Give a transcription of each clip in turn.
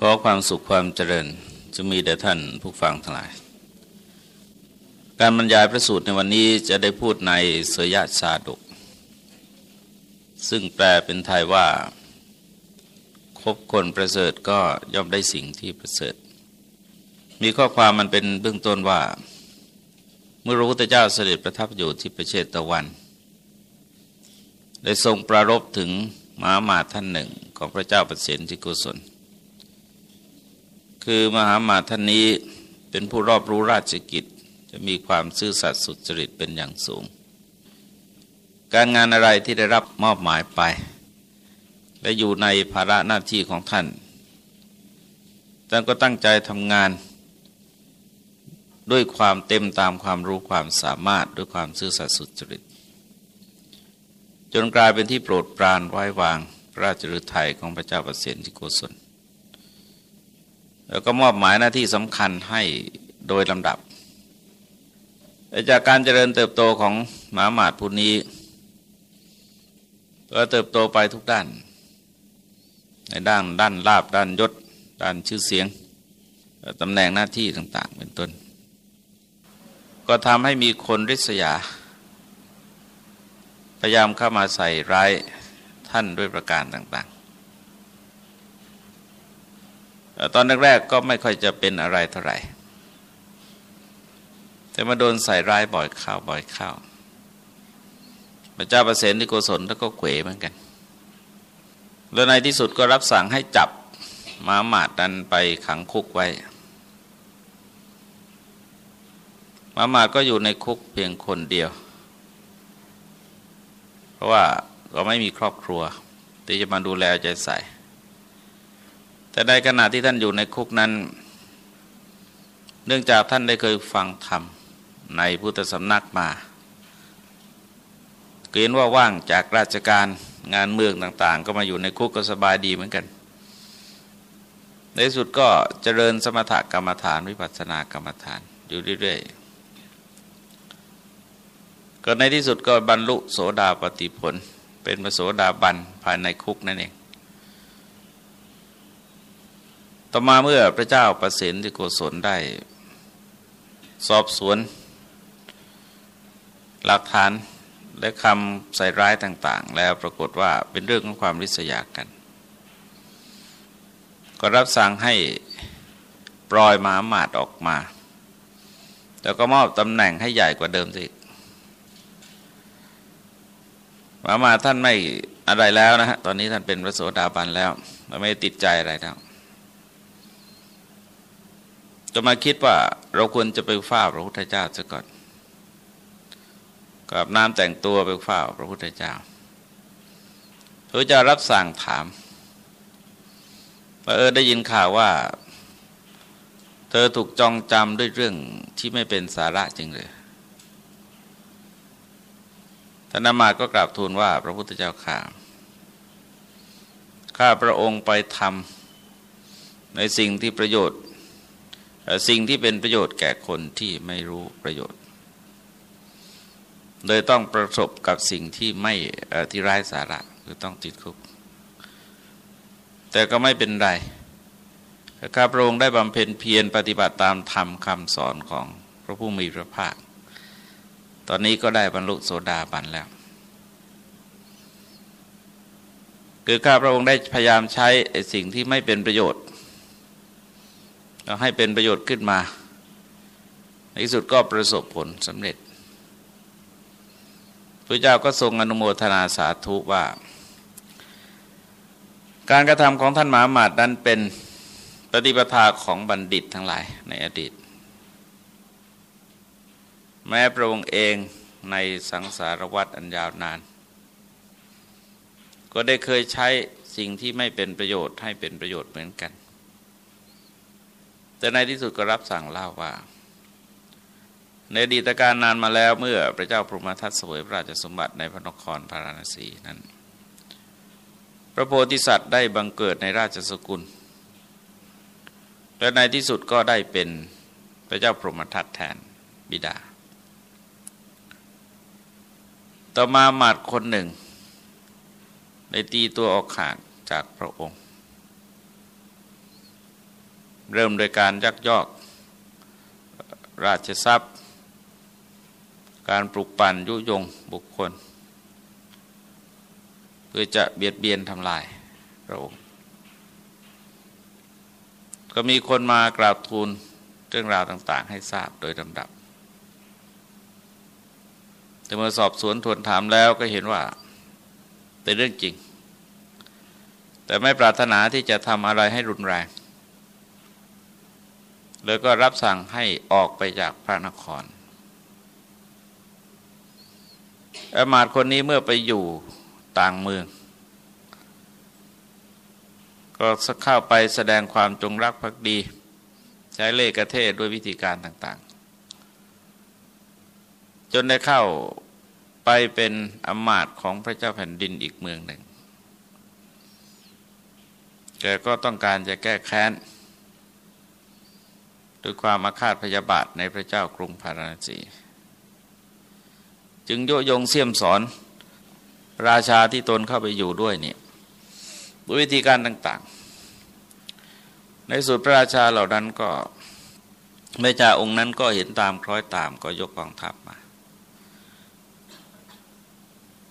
ขอความสุขความเจริญจะมีแด่ท่านผู้ฟังทั้งหลาย การบรรยายพระสูตรในวันนี้จะได้พูดในเสยชาดก ซึ่งแปลเป็นไทยว่า คบคนประเสริฐก็ย่อมได้สิ่งที่ประเสริฐ มีข้อความมันเป็นเบื้องต้นว่า เมื่อรู้พระเจ้าเสด็จประทับอยู่ที่ประเชตะวัน ได้ทรงประรบถึงมหามาท่านหนึ่งของพระเจ้าประสิทธิกุศล คือมหามาท่านนี้เป็นผู้รอบรู้ราชกิจ จะมีความซื่อสัตย์สุจริตเป็นอย่างสูง การงานอะไรที่ได้รับมอบหมายไป และอยู่ในภาระหน้าที่ของท่านท่านก็ตั้งใจทำงาน ด้วยความเต็มตามความรู้ความสามารถด้วยความซื่อสัตย์สุจริต จนกลายเป็นที่โปรดปรานไว้วางราชฤทัยของพระเจ้าประสิทธิโกศล แล้วก็มอบหมายหน้าที่สำคัญให้โดยลำดับ จากการเจริญเติบโตของหมาหมาดผู้นี้ก็เติบโตไปทุกด้าน ในด้านด้านลาบด้านยศ ด้านชื่อเสียงตำแหน่งหน้าที่ต่าง ๆ เป็นต้น ก็ทำให้มีคนริษยา พยายามเข้ามาใส่ร้ายท่านด้วยประการต่าง ตอนแรกๆก็ไม่ค่อยจะเป็นอะไรเท่าไหร่ แต่มาโดนใส่ร้ายบ่อยข้าวบ่อยข้าวพระเจ้าประเสนที่โกศลแล้วก็เขวเหมือนกัน แล้วในที่สุดก็รับสั่งให้จับมาหมาดดันไปขังคุกไว้มาหมาดก็อยู่ในคุกเพียงคนเดียว เพราะว่าก็ไม่มีครอบครัว ที่จะมาดูแลใจใส่ แต่ในขณะที่ท่านอยู่ในคุกนั้น เนื่องจากท่านได้เคยฟังธรรมในพุทธสำนักมาเกณฑ์ว่าว่างจากราชการงานเมืองต่าง ๆ ก็มาอยู่ในคุกก็สบายดีเหมือนกัน ในสุดก็เจริญสมถกรรมฐานวิปัสสนากรรมฐานอยู่เรื่อยๆ ก็ในที่สุดก็บรรลุโสดาปติผล เป็นพระโสดาบันภายในคุกนั่นเอง ต่อมาเมื่อพระเจ้าประสิทธิโกศลได้ สอบสวน หลักฐานและคำใส่ร้ายต่าง ๆ แล้วปรากฏว่าเป็นเรื่องของความริษยากัน ก็รับสั่งให้ปล่อยหมาหมาดออกมา แล้วก็มอบตำแหน่งให้ใหญ่กว่าเดิมสิหมาหมาท่านไม่อะไรแล้วนะฮะ ตอนนี้ท่านเป็นพระโสดาบันแล้วไม่ติดใจอะไรแล้ว จะมาคิดว่าเราควรจะไปเฝ้าพระพุทธเจ้าซะก่อนกับน้ำแต่งตัวไปเฝ้าพระพุทธเจ้าพระเจ้ารับสั่งถามว่าเออได้ยินข่าวว่า เธอถูกจองจำด้วยเรื่องที่ไม่เป็นสาระจริงเลยท่านนามาก็กราบทูลว่าพระพุทธเจ้าข่าข้าพระองค์ไปทำในสิ่งที่ประโยชน์ สิ่งที่เป็นประโยชน์แก่คนที่ไม่รู้ประโยชน์ โดยต้องประสบกับสิ่งที่ไม่ที่ร้ายสาระคือต้องติดคุก แต่ก็ไม่เป็นไรข้าพระองค์ได้บำเพ็ญเพียรปฏิบัติตามธรรมคำสอนของพระผู้มีพระภาค ตอนนี้ก็ได้บรรลุโสดาบันแล้ว คือข้าพระองค์ได้พยายามใช้สิ่งที่ไม่เป็นประโยชน์ ให้เป็นประโยชน์ขึ้นมา ในที่สุดก็ประสบผลสำเร็จพระเจ้าก็ทรงอนุโมทนาสาธุว่า การกระทำของท่านมหามาดนั้นเป็นปฏิปทาของบัณฑิตทั้งหลายในอดีต แม้พระองค์เองในสังสารวัฏอันยาวนาน ก็ได้เคยใช้สิ่งที่ไม่เป็นประโยชน์ให้เป็นประโยชน์เหมือนกัน แต่ในที่สุดก็รับสั่งเล่าว่า ในอดีตการนานมาแล้วเมื่อพระเจ้าพรหมทัตเสวยพระราชสมบัติในพระนครพาราณสีนั้น พระโพธิสัตว์ได้บังเกิดในราชสกุล และในที่สุดก็ได้เป็นพระเจ้าพรหมทัตแทนบิดา ต่อมาหมาดคนหนึ่งในตีตัวออกขาดจากพระองค์ เริ่มโดยการยักยอกราชทรัพย์ การปลุกปั่นยุยงบุคคล เพื่อจะเบียดเบียนทำลายพระองค์ก็มีคนมากราบทูลเรื่องราวต่าง ๆ ให้ทราบโดยลำดับ แต่เมื่อสอบสวนทวนถามแล้วก็เห็นว่า เป็นเรื่องจริง แต่ไม่ปรารถนาที่จะทำอะไรให้รุนแรง เลยก็รับสั่งให้ออกไปจากพระนครอามาตคนนี้เมื่อไปอยู่ต่างเมือง ก็เข้าไปแสดงความจงรักภักดี ใช้เล่กระเทศด้วยวิธีการต่าง ๆ จนได้เข้าไปเป็นอมาตของพระเจ้าแผ่นดินอีกเมืองหนึ่งแกก็ต้องการจะแก้แค้น ด้วยความอาฆาตพยาบาทในพระเจ้ากรุงพาราณสี จึงโยยงเสี่ยมสอนราชาที่ตนเข้าไปอยู่ด้วยเนี่ยด้วยวิธีการต่างๆ ในสุดพระราชาเหล่านั้นก็แม่จ่าองค์นั้นก็เห็นตามคล้อยตามก็ยกกองทัพมา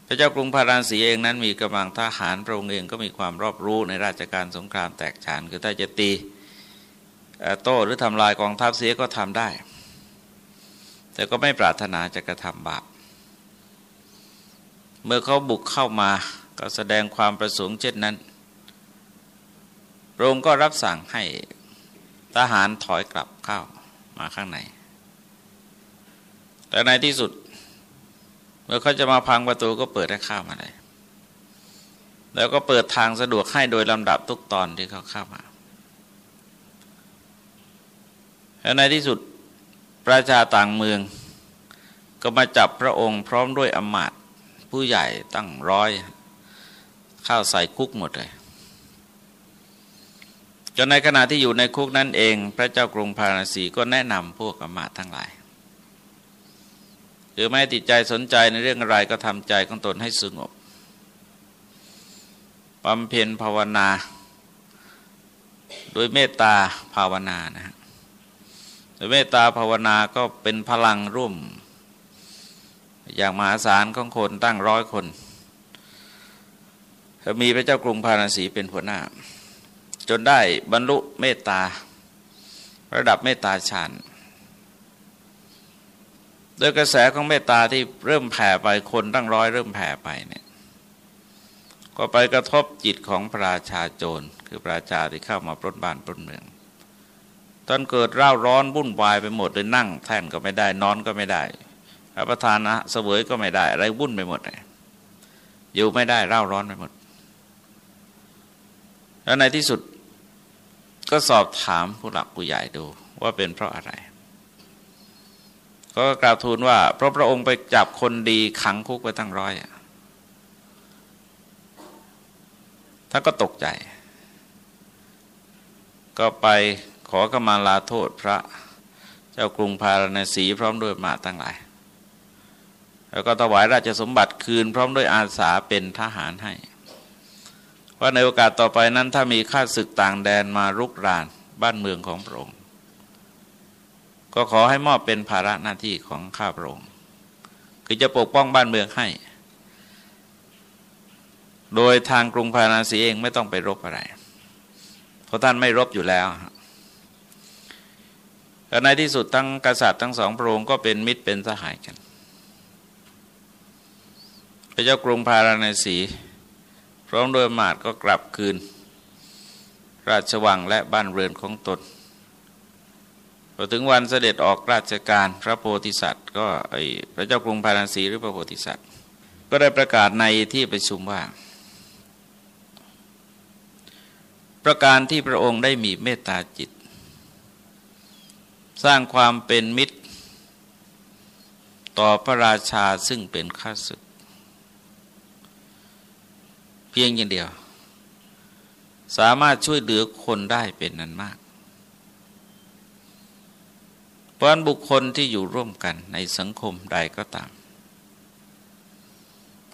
พระเจ้ากรุงพาราณสีเองนั้นมีกำลังทหารพระองค์เองก็มีความรอบรู้ในราชการสงครามแตกฉานคือถ้าจะตี โต้หรือทำลายกองทัพเสียก็ทำได้ แต่ก็ไม่ปรารถนาจะกระทำบาปเมื่อเขาบุกเข้ามาก็แสดงความประสงค์เช่นนั้นพระองค์ก็รับสั่งให้ทหารถอยกลับเข้ามาข้างใน แต่ในที่สุด เมื่อเขาจะมาพังประตูก็เปิดให้เข้ามาเลยแล้วก็เปิดทางสะดวกให้โดยลำดับทุกตอนที่เขาเข้ามา แล้วในที่สุดประชาต่างเมือง ก็มาจับพระองค์พร้อมด้วยอมาตผู้ใหญ่ตั้งร้อย เข้าใส่คุกหมดเลยจนในขณะที่อยู่ในคุกนั้นเอง พระเจ้ากรุงพาราสีก็แนะนำพวกอมาตทั้งหลายคือไม่ติดใจสนใจในเรื่องอะไรก็ทำใจของตนให้สงบบำเพ็ญภาวนา โดยเมตตาภาวนานะ เมตตาภาวนาก็เป็นพลังร่วม อย่างมหาศาลของคนตั้งร้อยคน มีพระเจ้ากรุงพาราสีเป็นหัวหน้า จนได้บรรลุเมตตา ระดับเมตตาฌานโดยกระแสของเมตตาที่เริ่มแผ่ไปคนตั้งร้อยเริ่มแผ่ไปเนี่ยก็ไปกระทบจิตของพระราชาโจรคือพระราชาที่เข้ามาปล้นบ้านปล้นเมือง ตอนเกิดร่าร้อนวุ่นวายไปหมดเลยนั่ง แท่นก็ไม่ได้นอนก็ไม่ได้รับประทานนะเสวยก็ไม่ได้ อะไรวุ่นไปหมดเลยอยู่ไม่ได้ร่าร้อนไปหมด แล้วในที่สุดก็สอบถามผู้หลักผู้ใหญ่ดูว่าเป็นเพราะอะไร ก็กล่าวทูลว่า เพราะพระองค์ไปจับคนดีขังคุกไปตั้งร้อยท่านก็ตกใจ ก็ไป ขอกมาลาโทษพระเจ้ากรุงพาราณสีพร้อมด้วยมาตั้งหลาย แล้วก็ถวายราชสมบัติคืนพร้อมด้วยอาสาเป็นทหารให้ว่าในโอกาสต่อไปนั้นถ้ามีข้าศึกต่างแดนมารุกรานบ้านเมืองของพระองค์ ก็ขอให้มอบเป็นภาระหน้าที่ของข้าพระองค์คือจะปกป้องบ้านเมืองให้ โดยทางกรุงพาราณสีเองไม่ต้องไปรบอะไร เพราะท่านไม่รบอยู่แล้ว ในที่สุดทั้งกษัตริย์ทั้งสองพระองค์ก็เป็นมิตรเป็นสหายกัน พระเจ้ากรุงพาราณสีพร้อมโดยมาดก็กลับคืน ราชวังและบ้านเรือนของตนพอถึงวันเสด็จออกราชการพระโพธิสัตว์ ก็ไอพระเจ้ากรุงพาราณสีหรือพระโพธิสัตว์ ก็ได้ประกาศในที่ประชุมว่า ประการที่พระองค์ได้มีเมตตาจิต สร้างความเป็นมิตร ต่อพระราชาซึ่งเป็นข้าศึก เพียงอย่างเดียว สามารถช่วยเหลือคนได้เป็นนั้นมาก เพราะบุคคลที่อยู่ร่วมกันในสังคมใดก็ตาม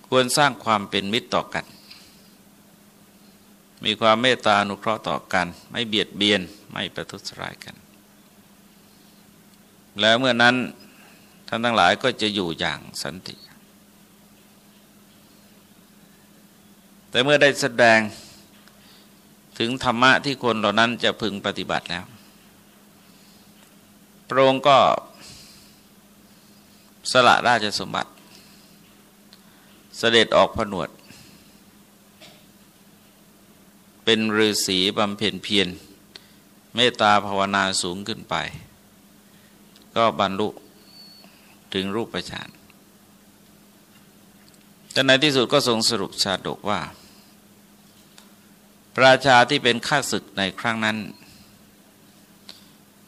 ควรสร้างความเป็นมิตรต่อกันมีความเมตตาอนุเคราะห์ต่อกัน ไม่เบียดเบียนไม่ประทุษร้ายกัน แล้วเมื่อนั้นท่านทั้งหลายก็จะอยู่อย่างสันติ แต่เมื่อได้แสดงถึงธรรมะที่คนเหล่านั้นจะพึงปฏิบัติแล้ว พระองค์ก็สละราชสมบัติ เสด็จออกผนวด เป็นฤาษีบำเพ็ญเพียรเมตตาภาวนาสูงขึ้นไป ก็บรรลุถึงรูปฌานแต่ในที่สุดก็ทรงสรุปชาดกว่าพระชาที่เป็นข้าศึกในครั้งนั้น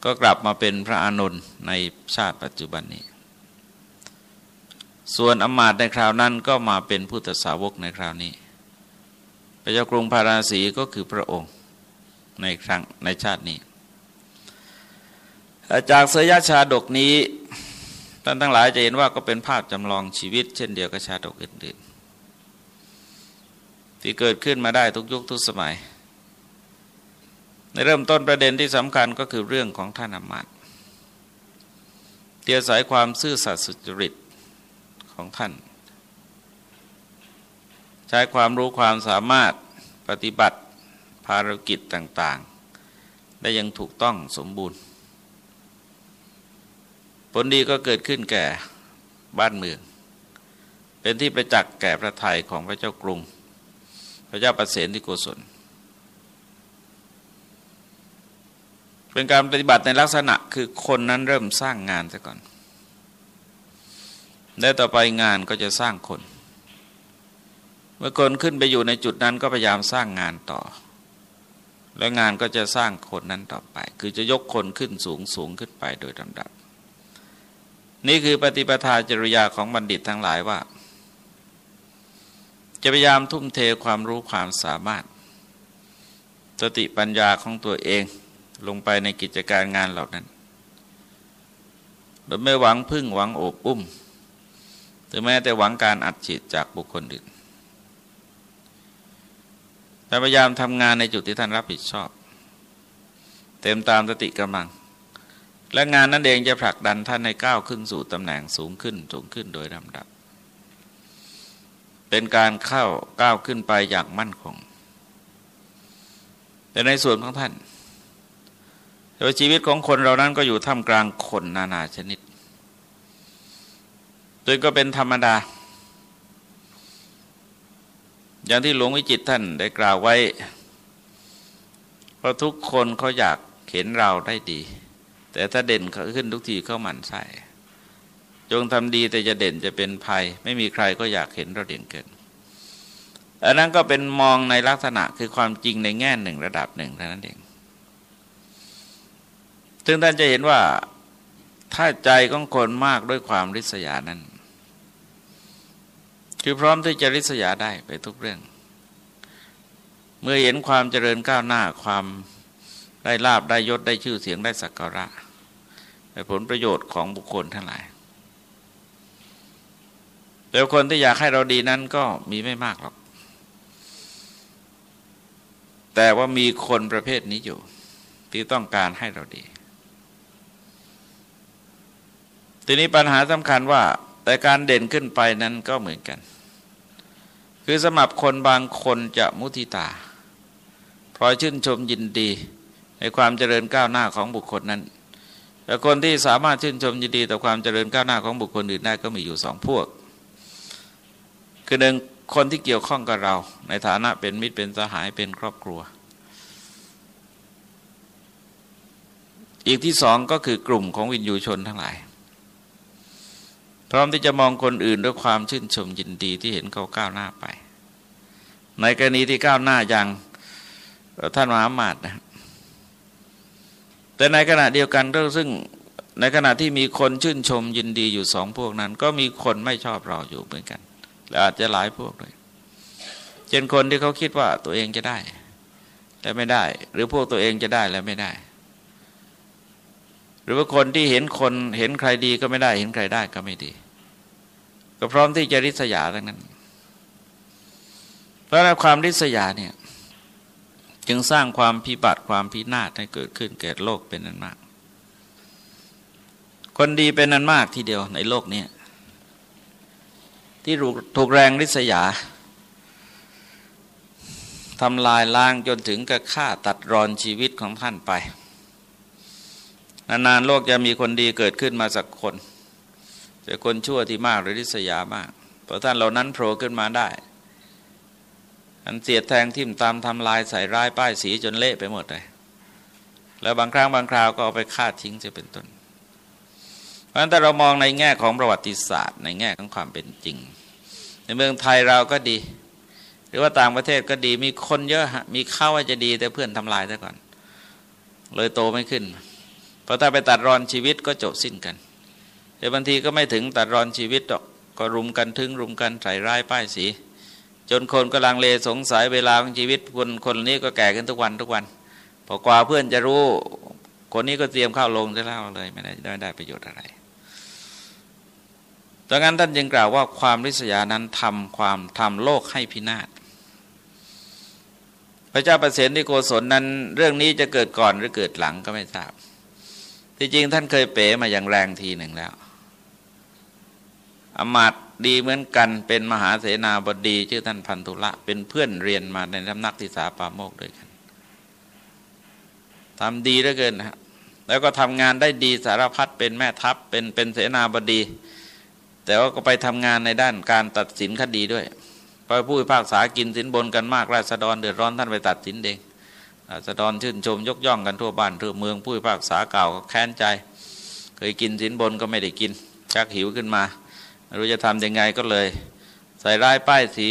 ก็กลับมาเป็นพระอานนท์ในชาติปัจจุบันนี้ ส่วนอมาตในคราวนั้นก็มาเป็นพุทธสาวกในคราวนี้ พระเจ้ากรุงพาราสีก็คือพระองค์ในครั้งในชาตินี้ จากเสยชาดกนี้ท่านทั้งหลายจะเห็นว่าก็เป็นภาพจำลองชีวิต เช่นเดียวกับชาดกอื่นๆที่เกิดขึ้นมาได้ทุกยุคทุกสมัย ในเริ่มต้นประเด็นที่สำคัญก็คือเรื่องของท่านอมาตเตียสายความซื่อสัตย์สุจริตของท่าน ใช้ความรู้ความสามารถปฏิบัติภารกิจต่างๆ ได้ยังถูกต้องสมบูรณ์ ผลดีก็เกิดขึ้นแก่บ้านเมือง เป็นที่ประจักษ์แก่พระไทยของพระเจ้ากรุง พระเจ้าประเสนที่โกศล เป็นการปฏิบัติในลักษณะคือคนนั้นเริ่มสร้างงานซะก่อน แล้วต่อไปงานก็จะสร้างคน เมื่อคนขึ้นไปอยู่ในจุดนั้นก็พยายามสร้างงานต่อ แล้วงานก็จะสร้างคนนั้นต่อไป คือจะยกคนขึ้นสูงสูงขึ้นไปโดยลำดับ นี่คือปฏิปทาจริยาของบัณฑิตทั้งหลายว่า จะพยายามทุ่มเทความรู้ความสามารถ สติปัญญาของตัวเองลงไปในกิจการงานเหล่านั้นโดยไม่หวังพึ่งหวังโอบอุ้มหรือแม้แต่หวังการอัดฉีดจากบุคคลอื่นแต่พยายามทำงานในจุดที่ท่านรับผิดชอบ เต็มตามสติกำลัง และงานนั้นเองจะผลักดันท่านให้ก้าวขึ้นสู่ตำแหน่งสูงขึ้นสูงขึ้นโดยลำดับ เป็นการเข้าก้าวขึ้นไปอย่างมั่นคง แต่ในส่วนของท่านโดยชีวิตของคนเรานั้นก็อยู่ท่ามกลางคนนานาชนิดโดยก็เป็นธรรมดา อย่างที่หลวงวิจิตท่านได้กล่าวไว้เพราะทุกคนเขาอยากเห็นเราได้ดี แต่ถ้าเด่นขึ้นทุกทีเขาหมั่นใส่จงทำดีแต่จะเด่นจะเป็นภัย ไม่มีใครก็อยากเห็นเราเด่นเกินอันนั้นก็เป็นมองในลักษณะคือความจริงในแง่หนึ่งระดับหนึ่งเท่านั้นเองซึ่งท่านจะเห็นว่าถ้าใจของคนมากด้วยความริษยานั้น คือพร้อมที่จะริษยาได้ไปทุกเรื่อง เมื่อเห็นความเจริญก้าวหน้าความ ได้ลาบได้ยศได้ชื่อเสียงได้สักการะได้ผลประโยชน์ของบุคคลทั้งหลายแต่คนที่อยากให้เราดีนั้นก็มีไม่มากหรอก แต่ว่ามีคนประเภทนี้อยู่ ที่ต้องการให้เราดี ทีนี้ปัญหาสำคัญว่า แต่การเด่นขึ้นไปนั้นก็เหมือนกัน คือสำหรับคนบางคนจะมุทิตาพลอยชื่นชมยินดี ในความเจริญก้าวหน้าของบุคคลนั้น แต่คนที่สามารถชื่นชมยินดีต่อความเจริญก้าวหน้าของบุคคลอื่นได้ก็มีอยู่สองพวก คือหนึ่งคนที่เกี่ยวข้องกับเรา ในฐานะเป็นมิตรเป็นสหายเป็นครอบครัว อีกที่สองก็คือกลุ่มของวินยูชนทั้งหลาย พร้อมที่จะมองคนอื่นด้วยความชื่นชมยินดีที่เห็นเขาก้าวหน้าไป ในกรณีที่ก้าวหน้าอย่างท่านมหามาตนะ แต่ในขณะเดียวกันก็ซึ่งในขณะที่มีคนชื่นชมยินดีอยู่สองพวกนั้น ก็มีคนไม่ชอบเราอยู่เหมือนกันและอาจจะหลายพวกด้วยเช่นคนที่เขาคิดว่าตัวเองจะได้แต่ไม่ได้ หรือพวกตัวเองจะได้แล้วไม่ได้ หรือว่าคนที่เห็นคนเห็นใครดีก็ไม่ได้ เห็นใครได้ก็ไม่ดี ก็พร้อมที่จะริษยาทั้งนั้น เพราะนั้นความริษยาเนี่ย จึงสร้างความพิบัติความพินาศให้เกิดขึ้นแก่โลกเป็นนั้นมาก คนดีเป็นนั้นมากทีเดียวในโลกนี้ที่ถูกแรงริษยาทำลายล้างจนถึงกับฆ่าตัดรอนชีวิตของท่านไป นานๆโลกจะมีคนดีเกิดขึ้นมาสักคน แต่คนชั่วที่มากหรือริษยามากพอท่านเหล่านั้นโผล่ขึ้นมาได้ อันเสียดแทงทิ่มตามทำลายใส่ร้ายป้ายสีจนเละไปหมดเลยแล้วบางครั้งบางคราวก็เอาไปฆ่าทิ้งจะเป็นต้น เพราะฉะนั้นถ้าเรามองในแง่ของประวัติศาสตร์ ในแง่ของความเป็นจริง ในเมืองไทยเราก็ดี หรือว่าต่างประเทศก็ดีมีคนเยอะมีข้าว่าจะดีแต่เพื่อนทำลายซะก่อน เลยโตไม่ขึ้น เพราะถ้าไปตัดรอนชีวิตก็จบสิ้นกันแต่บางทีก็ไม่ถึงตัดรอนชีวิตหรอกก็รุมกันทึงรุมกันใส่ร้ายป้ายสี จนคนกำลังเลสงสัยเวลาของชีวิตคนคนนี้ก็แก่ขึ้นทุกวันทุกวันพอกว่าเพื่อนจะรู้คนนี้ก็เตรียมเข้าลงจะเล่าเลยไม่ได้ไม่ได้ประโยชน์อะไรดังนั้นท่านจึงกล่าวว่าความริษยานั้นทำความทำโลกให้พินาศพระเจ้าประเสนที่โกศลนั้น เรื่องนี้จะเกิดก่อนหรือเกิดหลังก็ไม่ทราบ ที่จริงท่านเคยเป๋มาอย่างแรงทีหนึ่งแล้วอมาต ดีเหมือนกันเป็นมหาเสนาบดี ชื่อท่านพันธุละ เป็นเพื่อนเรียนมาในสำนักทิสาปาโมกด้วยกันทำดีเหลือเกินนะแล้วก็ทำงานได้ดีสารพัดเป็นแม่ทัพเป็นเป็นเสนาบดี แต่ว่าก็ไปทำงานในด้านการตัดสินคดีด้วยพอผู้พิพากษากินสินบนกันมากราษฎรเดือดร้อนท่านไปตัดสินเองราษฎรชื่นชมยกย่องกันทั่วบ้านทั่วเมืองผู้พิพากษาเก่าก็แค้นใจ เคยกินสินบนก็ไม่ได้กินชักหิวขึ้นมา ไม่รู้จะทำยังไงก็เลย ใส่ร้ายป้ายสี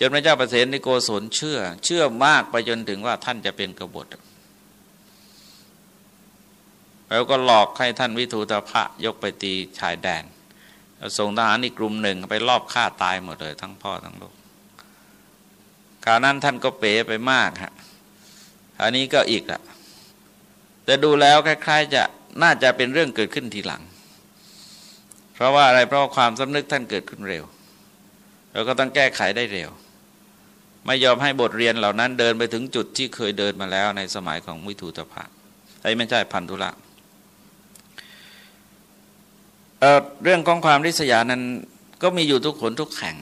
จนพระเจ้าประเสนิโกศลเชื่อ เชื่อมากไปจนถึงว่าท่านจะเป็นกบฏ แล้วก็หลอกให้ท่านวิทูตพระยกไปตีชายแดนส่งทหารอีกกลุ่มหนึ่งไปรอบฆ่าตายหมดเลย ทั้งพ่อทั้งลูกคราวนั้นท่านก็เป๋ไปมากฮะอันนี้ก็อีกละแต่ดูแล้วคล้าย ๆ จะน่าจะเป็นเรื่องเกิดขึ้นทีหลัง เพราะว่าอะไรเพราะความสำนึกท่านเกิดขึ้นเร็วเราก็ต้องแก้ไขได้เร็ว ไม่ยอมให้บทเรียนเหล่านั้นเดินไปถึงจุดที่เคยเดินมาแล้วในสมัยของวิทูตภะไอ้ไม่ใช่พันธุละเเรื่องของความริษยานั้นก็มีอยู่ทุกคนทุกแห่ง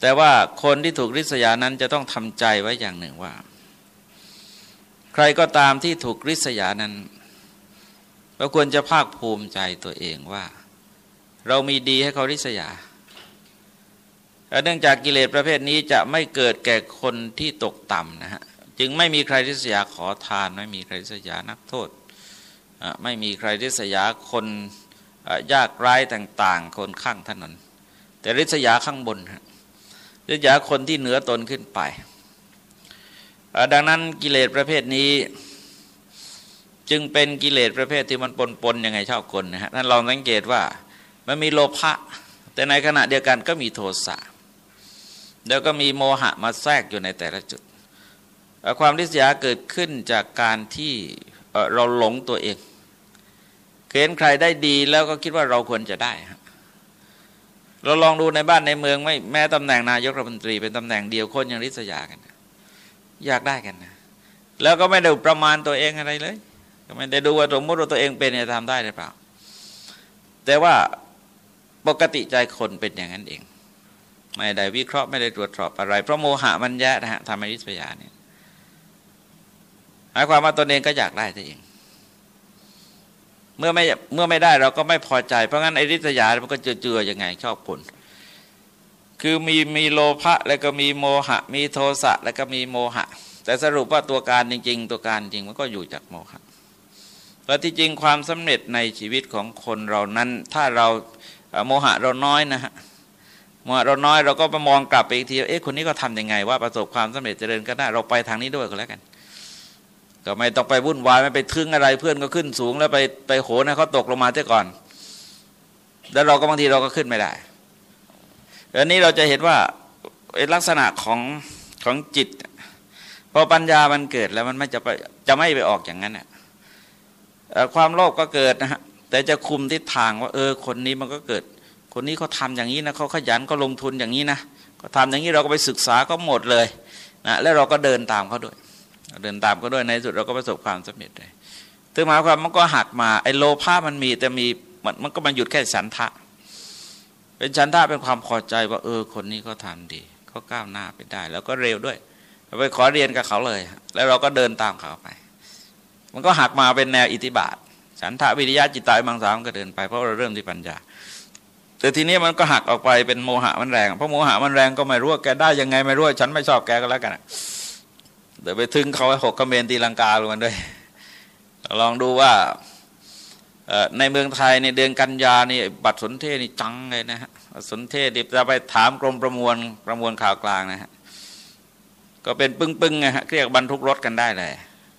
แต่ว่าคนที่ถูกริษยานั้นจะต้องทำใจไว้อย่างหนึ่งว่า ใครก็ตามที่ถูกริษยานั้นเราควรจะภาคภูมิใจตัวเองว่า เรามีดีให้เขาริษยาเนื่องจากกิเลสประเภทนี้จะไม่เกิดแก่คนที่ตกต่ำนะฮะจึงไม่มีใครริษยาขอทาน ไม่มีใครริษยานักโทษ ไม่มีใครริษยาคนยากไร้ต่างๆ คนข้างถนน แต่ริษยาข้างบนริษยาคนที่เหนือตนขึ้นไป ดังนั้นกิเลสประเภทนี้จึงเป็นกิเลสประเภทที่มันปนๆยังไงชอบคนนะฮะท่านลองสังเกตว่า มันมีโลภะแต่ในขณะเดียวกันก็มีโทสะแล้วก็มีโมหะมาแทรกอยู่ในแต่ละจุด ความริษยาเกิดขึ้นจากการที่เราหลงตัวเองเห็นใครได้ดีแล้วก็คิดว่าเราควรจะได้เราลองดูในบ้านในเมืองไม่แม้ตำแหน่งนายกรัฐมนตรีเป็นตำแหน่งเดียวคนยังริษยากัน อยากได้กันนะ แล้วก็ไม่ได้ประมาณตัวเองอะไรเลย ก็ไม่ได้ดูว่าสมมติว่าตัวเองเป็นจะทำได้หรือเปล่า แต่ว่า ปกติใจคนเป็นอย่างนั้นเอง ไม่ได้วิเคราะห์ไม่ได้ตรวจสอบอะไร เพราะโมหะมันแย่นะฮะทำให้ริษยาเนี่ยหมายความว่าตนเองก็อยากได้ตัวเอง เมื่อไม่เมื่อไม่ได้เราก็ไม่พอใจ เพราะงั้นไอ้ริษยามันก็เจือๆยังไงชอบผล คือมีมีโลภะแล้วก็มีโมหะ มีโทสะแล้วก็มีโมหะ แต่สรุปว่าตัวการจริง ๆ ตัวการจริงมันก็อยู่จากโมหะเพราะที่จริงความสำเร็จในชีวิตของคนเรานั้น ถ้าเรา โมหะเราน้อยนะฮะโมหะเราน้อยเราก็มามองกลับไปอีกทีเอ๊ะคนนี้ก็ทํำยังไงว่าประสบความสำเร็จเจริญก็ได้เราไปทางนี้ด้วยก็แล้วกัน ก็ไม่ต้องไปวุ่นวายไม่ไปทึ่งอะไรเพื่อนก็ขึ้นสูงแล้วไปไปโหนะเขาตกลงมาเสียก่อน แล้วเราก็บางทีเราก็ขึ้นไม่ได้อันนี้เราจะเห็นว่าลักษณะของของจิตพอปัญญามันเกิดแล้วมันไม่จะไปจะไม่ไปออกอย่างนั้นน่ะความโลภกก็เกิดนะฮะ แต่จะคุมทิศทางว่า เออ คนนี้มันก็เกิด คนนี้เขาทาอย่างนี้นะเขาขยันก็ลงทุนอย่างนี้นะเขาทำอย่างนี้เราก็ไปศึกษาก็หมดเลยนะแล้วเราก็เดินตามเขาด้วย เดินตามเขาด้วยในสุดเราก็ประสบความสำเร็จเลยถึงหมายความมันก็หักมาไอ้โลภะมันมีแต่มีมันมันก็มันหยุดแค่ฉันทะ เป็นฉันทะเป็นความพอใจว่า เออ คนนี้ก็ทำดีเขาก้าวหน้าไปได้ แล้วก็เร็วด้วยไปขอเรียนกับเขาเลย แล้วเราก็เดินตามเขาไป มันก็หักมาเป็นแนวอิทธิบาท ฉันทะวิริยะจิตตายมังสามก็เดินไปเพราะเราเริ่มที่ปัญญา แต่ทีนี้มันก็หักออกไปเป็นโมหะมันแรงเพราะโมหะมันแรงก็ไม่รู้ว่าแกได้ยังไงไม่รู้ฉันไม่ชอบแกก็แล้วกันเดี๋ยวไปถึงเขาหกกระเมนตีลังกาลงมาด้วยลองดูว่าในเมืองไทยในเดือนกันยานี่บัตรสนเทศนี่จังเลยนะฮะสนเทศดิบจะไปถามกรมประมวลประมวลข่าวกลางนะฮะก็เป็นปึ้งๆนะฮะเรียกบรรทุกรถกันได้เลย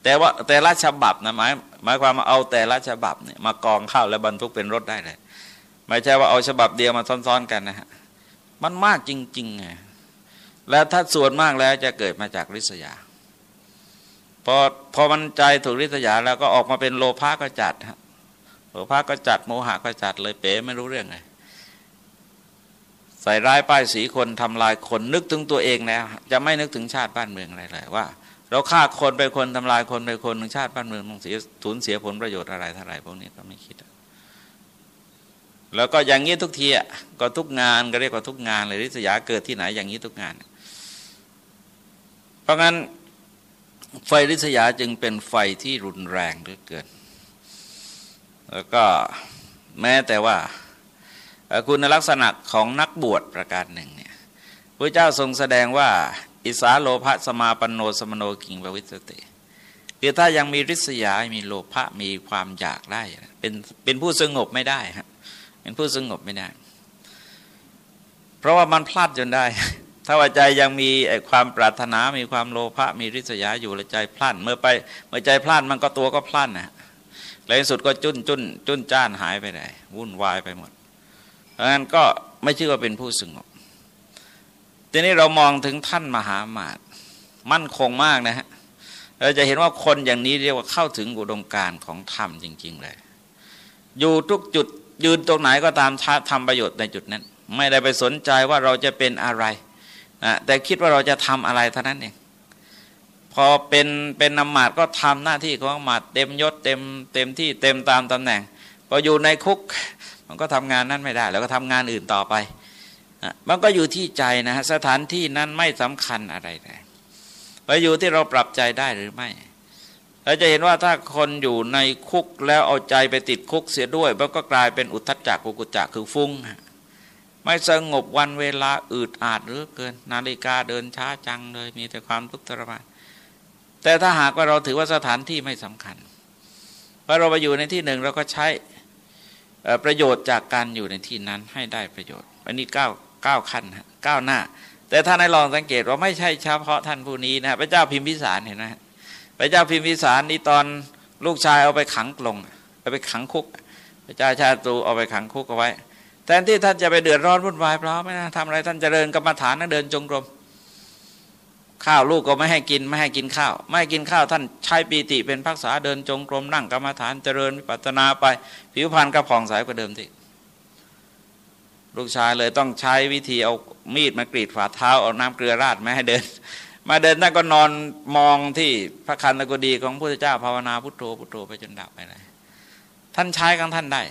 แต่ว่าแต่ละฉบับนะหมายหมายความมาเอาแต่ละฉบับเนี่ยมากองเข้าแล้วบรรทุกเป็นรถได้เลยไม่ใช่ว่าเอาฉบับเดียวมาซ้อนๆกันนะฮะมันมากจริงๆไงแล้วถ้าส่วนมากแล้วจะเกิดมาจากริษยาพอพอมันใจถูกริษยาแล้วก็ออกมาเป็นโลภะก็จัดฮะโลภะก็จัดโมหะก็จัดเลยเป๋ไม่รู้เรื่องเลยใส่ร้ายป้ายสีคนทำลายคนนึกถึงตัวเองแล้ว จะไม่นึกถึงชาติบ้านเมืองอะไรเลยว่า เราฆ่าคนไปคนทำลายคนไปคนหนึ่งชาติบ้านเมืองต้องเสียสูญเสียผลประโยชน์อะไรเท่าไรพวกนี้ก็ไม่คิด แล้วก็อย่างนี้ทุกทีอะก็ทุกงานก็เรียกว่าทุกงานเลยริษยาเกิดที่ไหนอย่างนี้ทุกงาน เพราะงั้นไฟริษยาจึงเป็นไฟที่รุนแรงเหลือเกิน แล้วก็แม้แต่ว่าคุณลักษณะของนักบวชประการหนึ่งเนี่ยพระเจ้าทรงแสดงว่า อิสาโลภะสมาปโนสมโนกิงปวิสติคือถ้ายังมีริษยา มีโลภะ มีความอยากได้ เป็นเป็นผู้สงบไม่ได้ฮะเป็นผู้สงบไม่ได้ เพราะว่ามันพลาดจนได้ ถ้าว่าใจยังมีความปรารถนา มีความโลภะ มีริษยาอยู่แล้วใจพลาด เมื่อไป เมื่อใจพลาดมันก็ตัวก็พลาดนะในสุดก็จุนจุนจุนจ้านหายไปไหนวุ่นวายไปหมด เพราะงั้นก็ไม่ชื่อว่าเป็นผู้สงบ ทีนี้เรามองถึงท่านมหามาตมั่นคงมากนะฮะเราจะเห็นว่าคนอย่างนี้เรียกว่าเข้าถึงอุดมการของธรรมจริง ๆ เลย อยู่ทุกจุดยืนตรงไหนก็ตามทำประโยชน์ในจุดนั้น ไม่ได้ไปสนใจว่าเราจะเป็นอะไรนะแต่คิดว่าเราจะทำอะไรเท่านั้นเองพอเป็นเป็นนมาดก็ทำหน้าที่ของมาดเต็มยศเต็มเต็มที่เต็มตามตำแหน่งพออยู่ในคุกมันก็ทำงานนั้นไม่ได้ แล้วก็ทำงานอื่นต่อไป มันก็อยู่ที่ใจนะฮะสถานที่นั้นไม่สำคัญอะไรเลยไปอยู่ที่เราปรับใจได้หรือไม่เราจะเห็นว่าถ้าคนอยู่ในคุกแล้วเอาใจไปติดคุกเสียด้วย มันก็กลายเป็นอุทธัจจกุกุจักคือฟุ้ง ไม่สงบวันเวลาอืดอาดหรือเกิน นาฬิกาเดินช้าจังเลย มีแต่ความทุกข์ทรมานแต่ถ้าหากว่าเราถือว่าสถานที่ไม่สำคัญพอเราไปอยู่ในที่หนึ่งเราก็ใช้ประโยชน์จากการอยู่ในที่นั้นให้ได้ประโยชน์อันนี้ก้าว ก้าวขั้นก้าวหน้า แต่ท่านให้ลองสังเกตว่าไม่ใช่เฉพาะท่านผู้นี้นะพระเจ้าพิมพิสารเห็นไหมพระเจ้าพิมพิสารนี่ตอนลูกชายเอาไปขังกลงเอาไปขังคุก พระเจ้าชาตูเอาไปขังคุกเอาไว้แทนที่ท่านจะไปเดือดร้อนวุ่นวายเปล่าไม่นะทำอะไรท่านจเจริญกรรมฐานนั่งเดินจงกรมข้าวลูกก็ไม่ให้กินไม่ให้กินข้าว ไม่ให้กินข้าวท่านใช้ปีติเป็นพักษาเดินจงกรมนั่งกรรมฐานเจริญวิปัสนาไป ผิวพรรณก็ผ่องใสกว่าเดิมที่ ลูกชายเลยต้องใช้วิธีเอามีดมากรีดฝ่าเท้าเอาน้ำเกลือราดไม่ให้เดิน มาเดินท่นก็นอนมองที่พระคันตะกดีของพระพุทธเจ้าภาวนาพุทโธพุทโธไปจนดับไปเลยท่านใช้ของท่านได้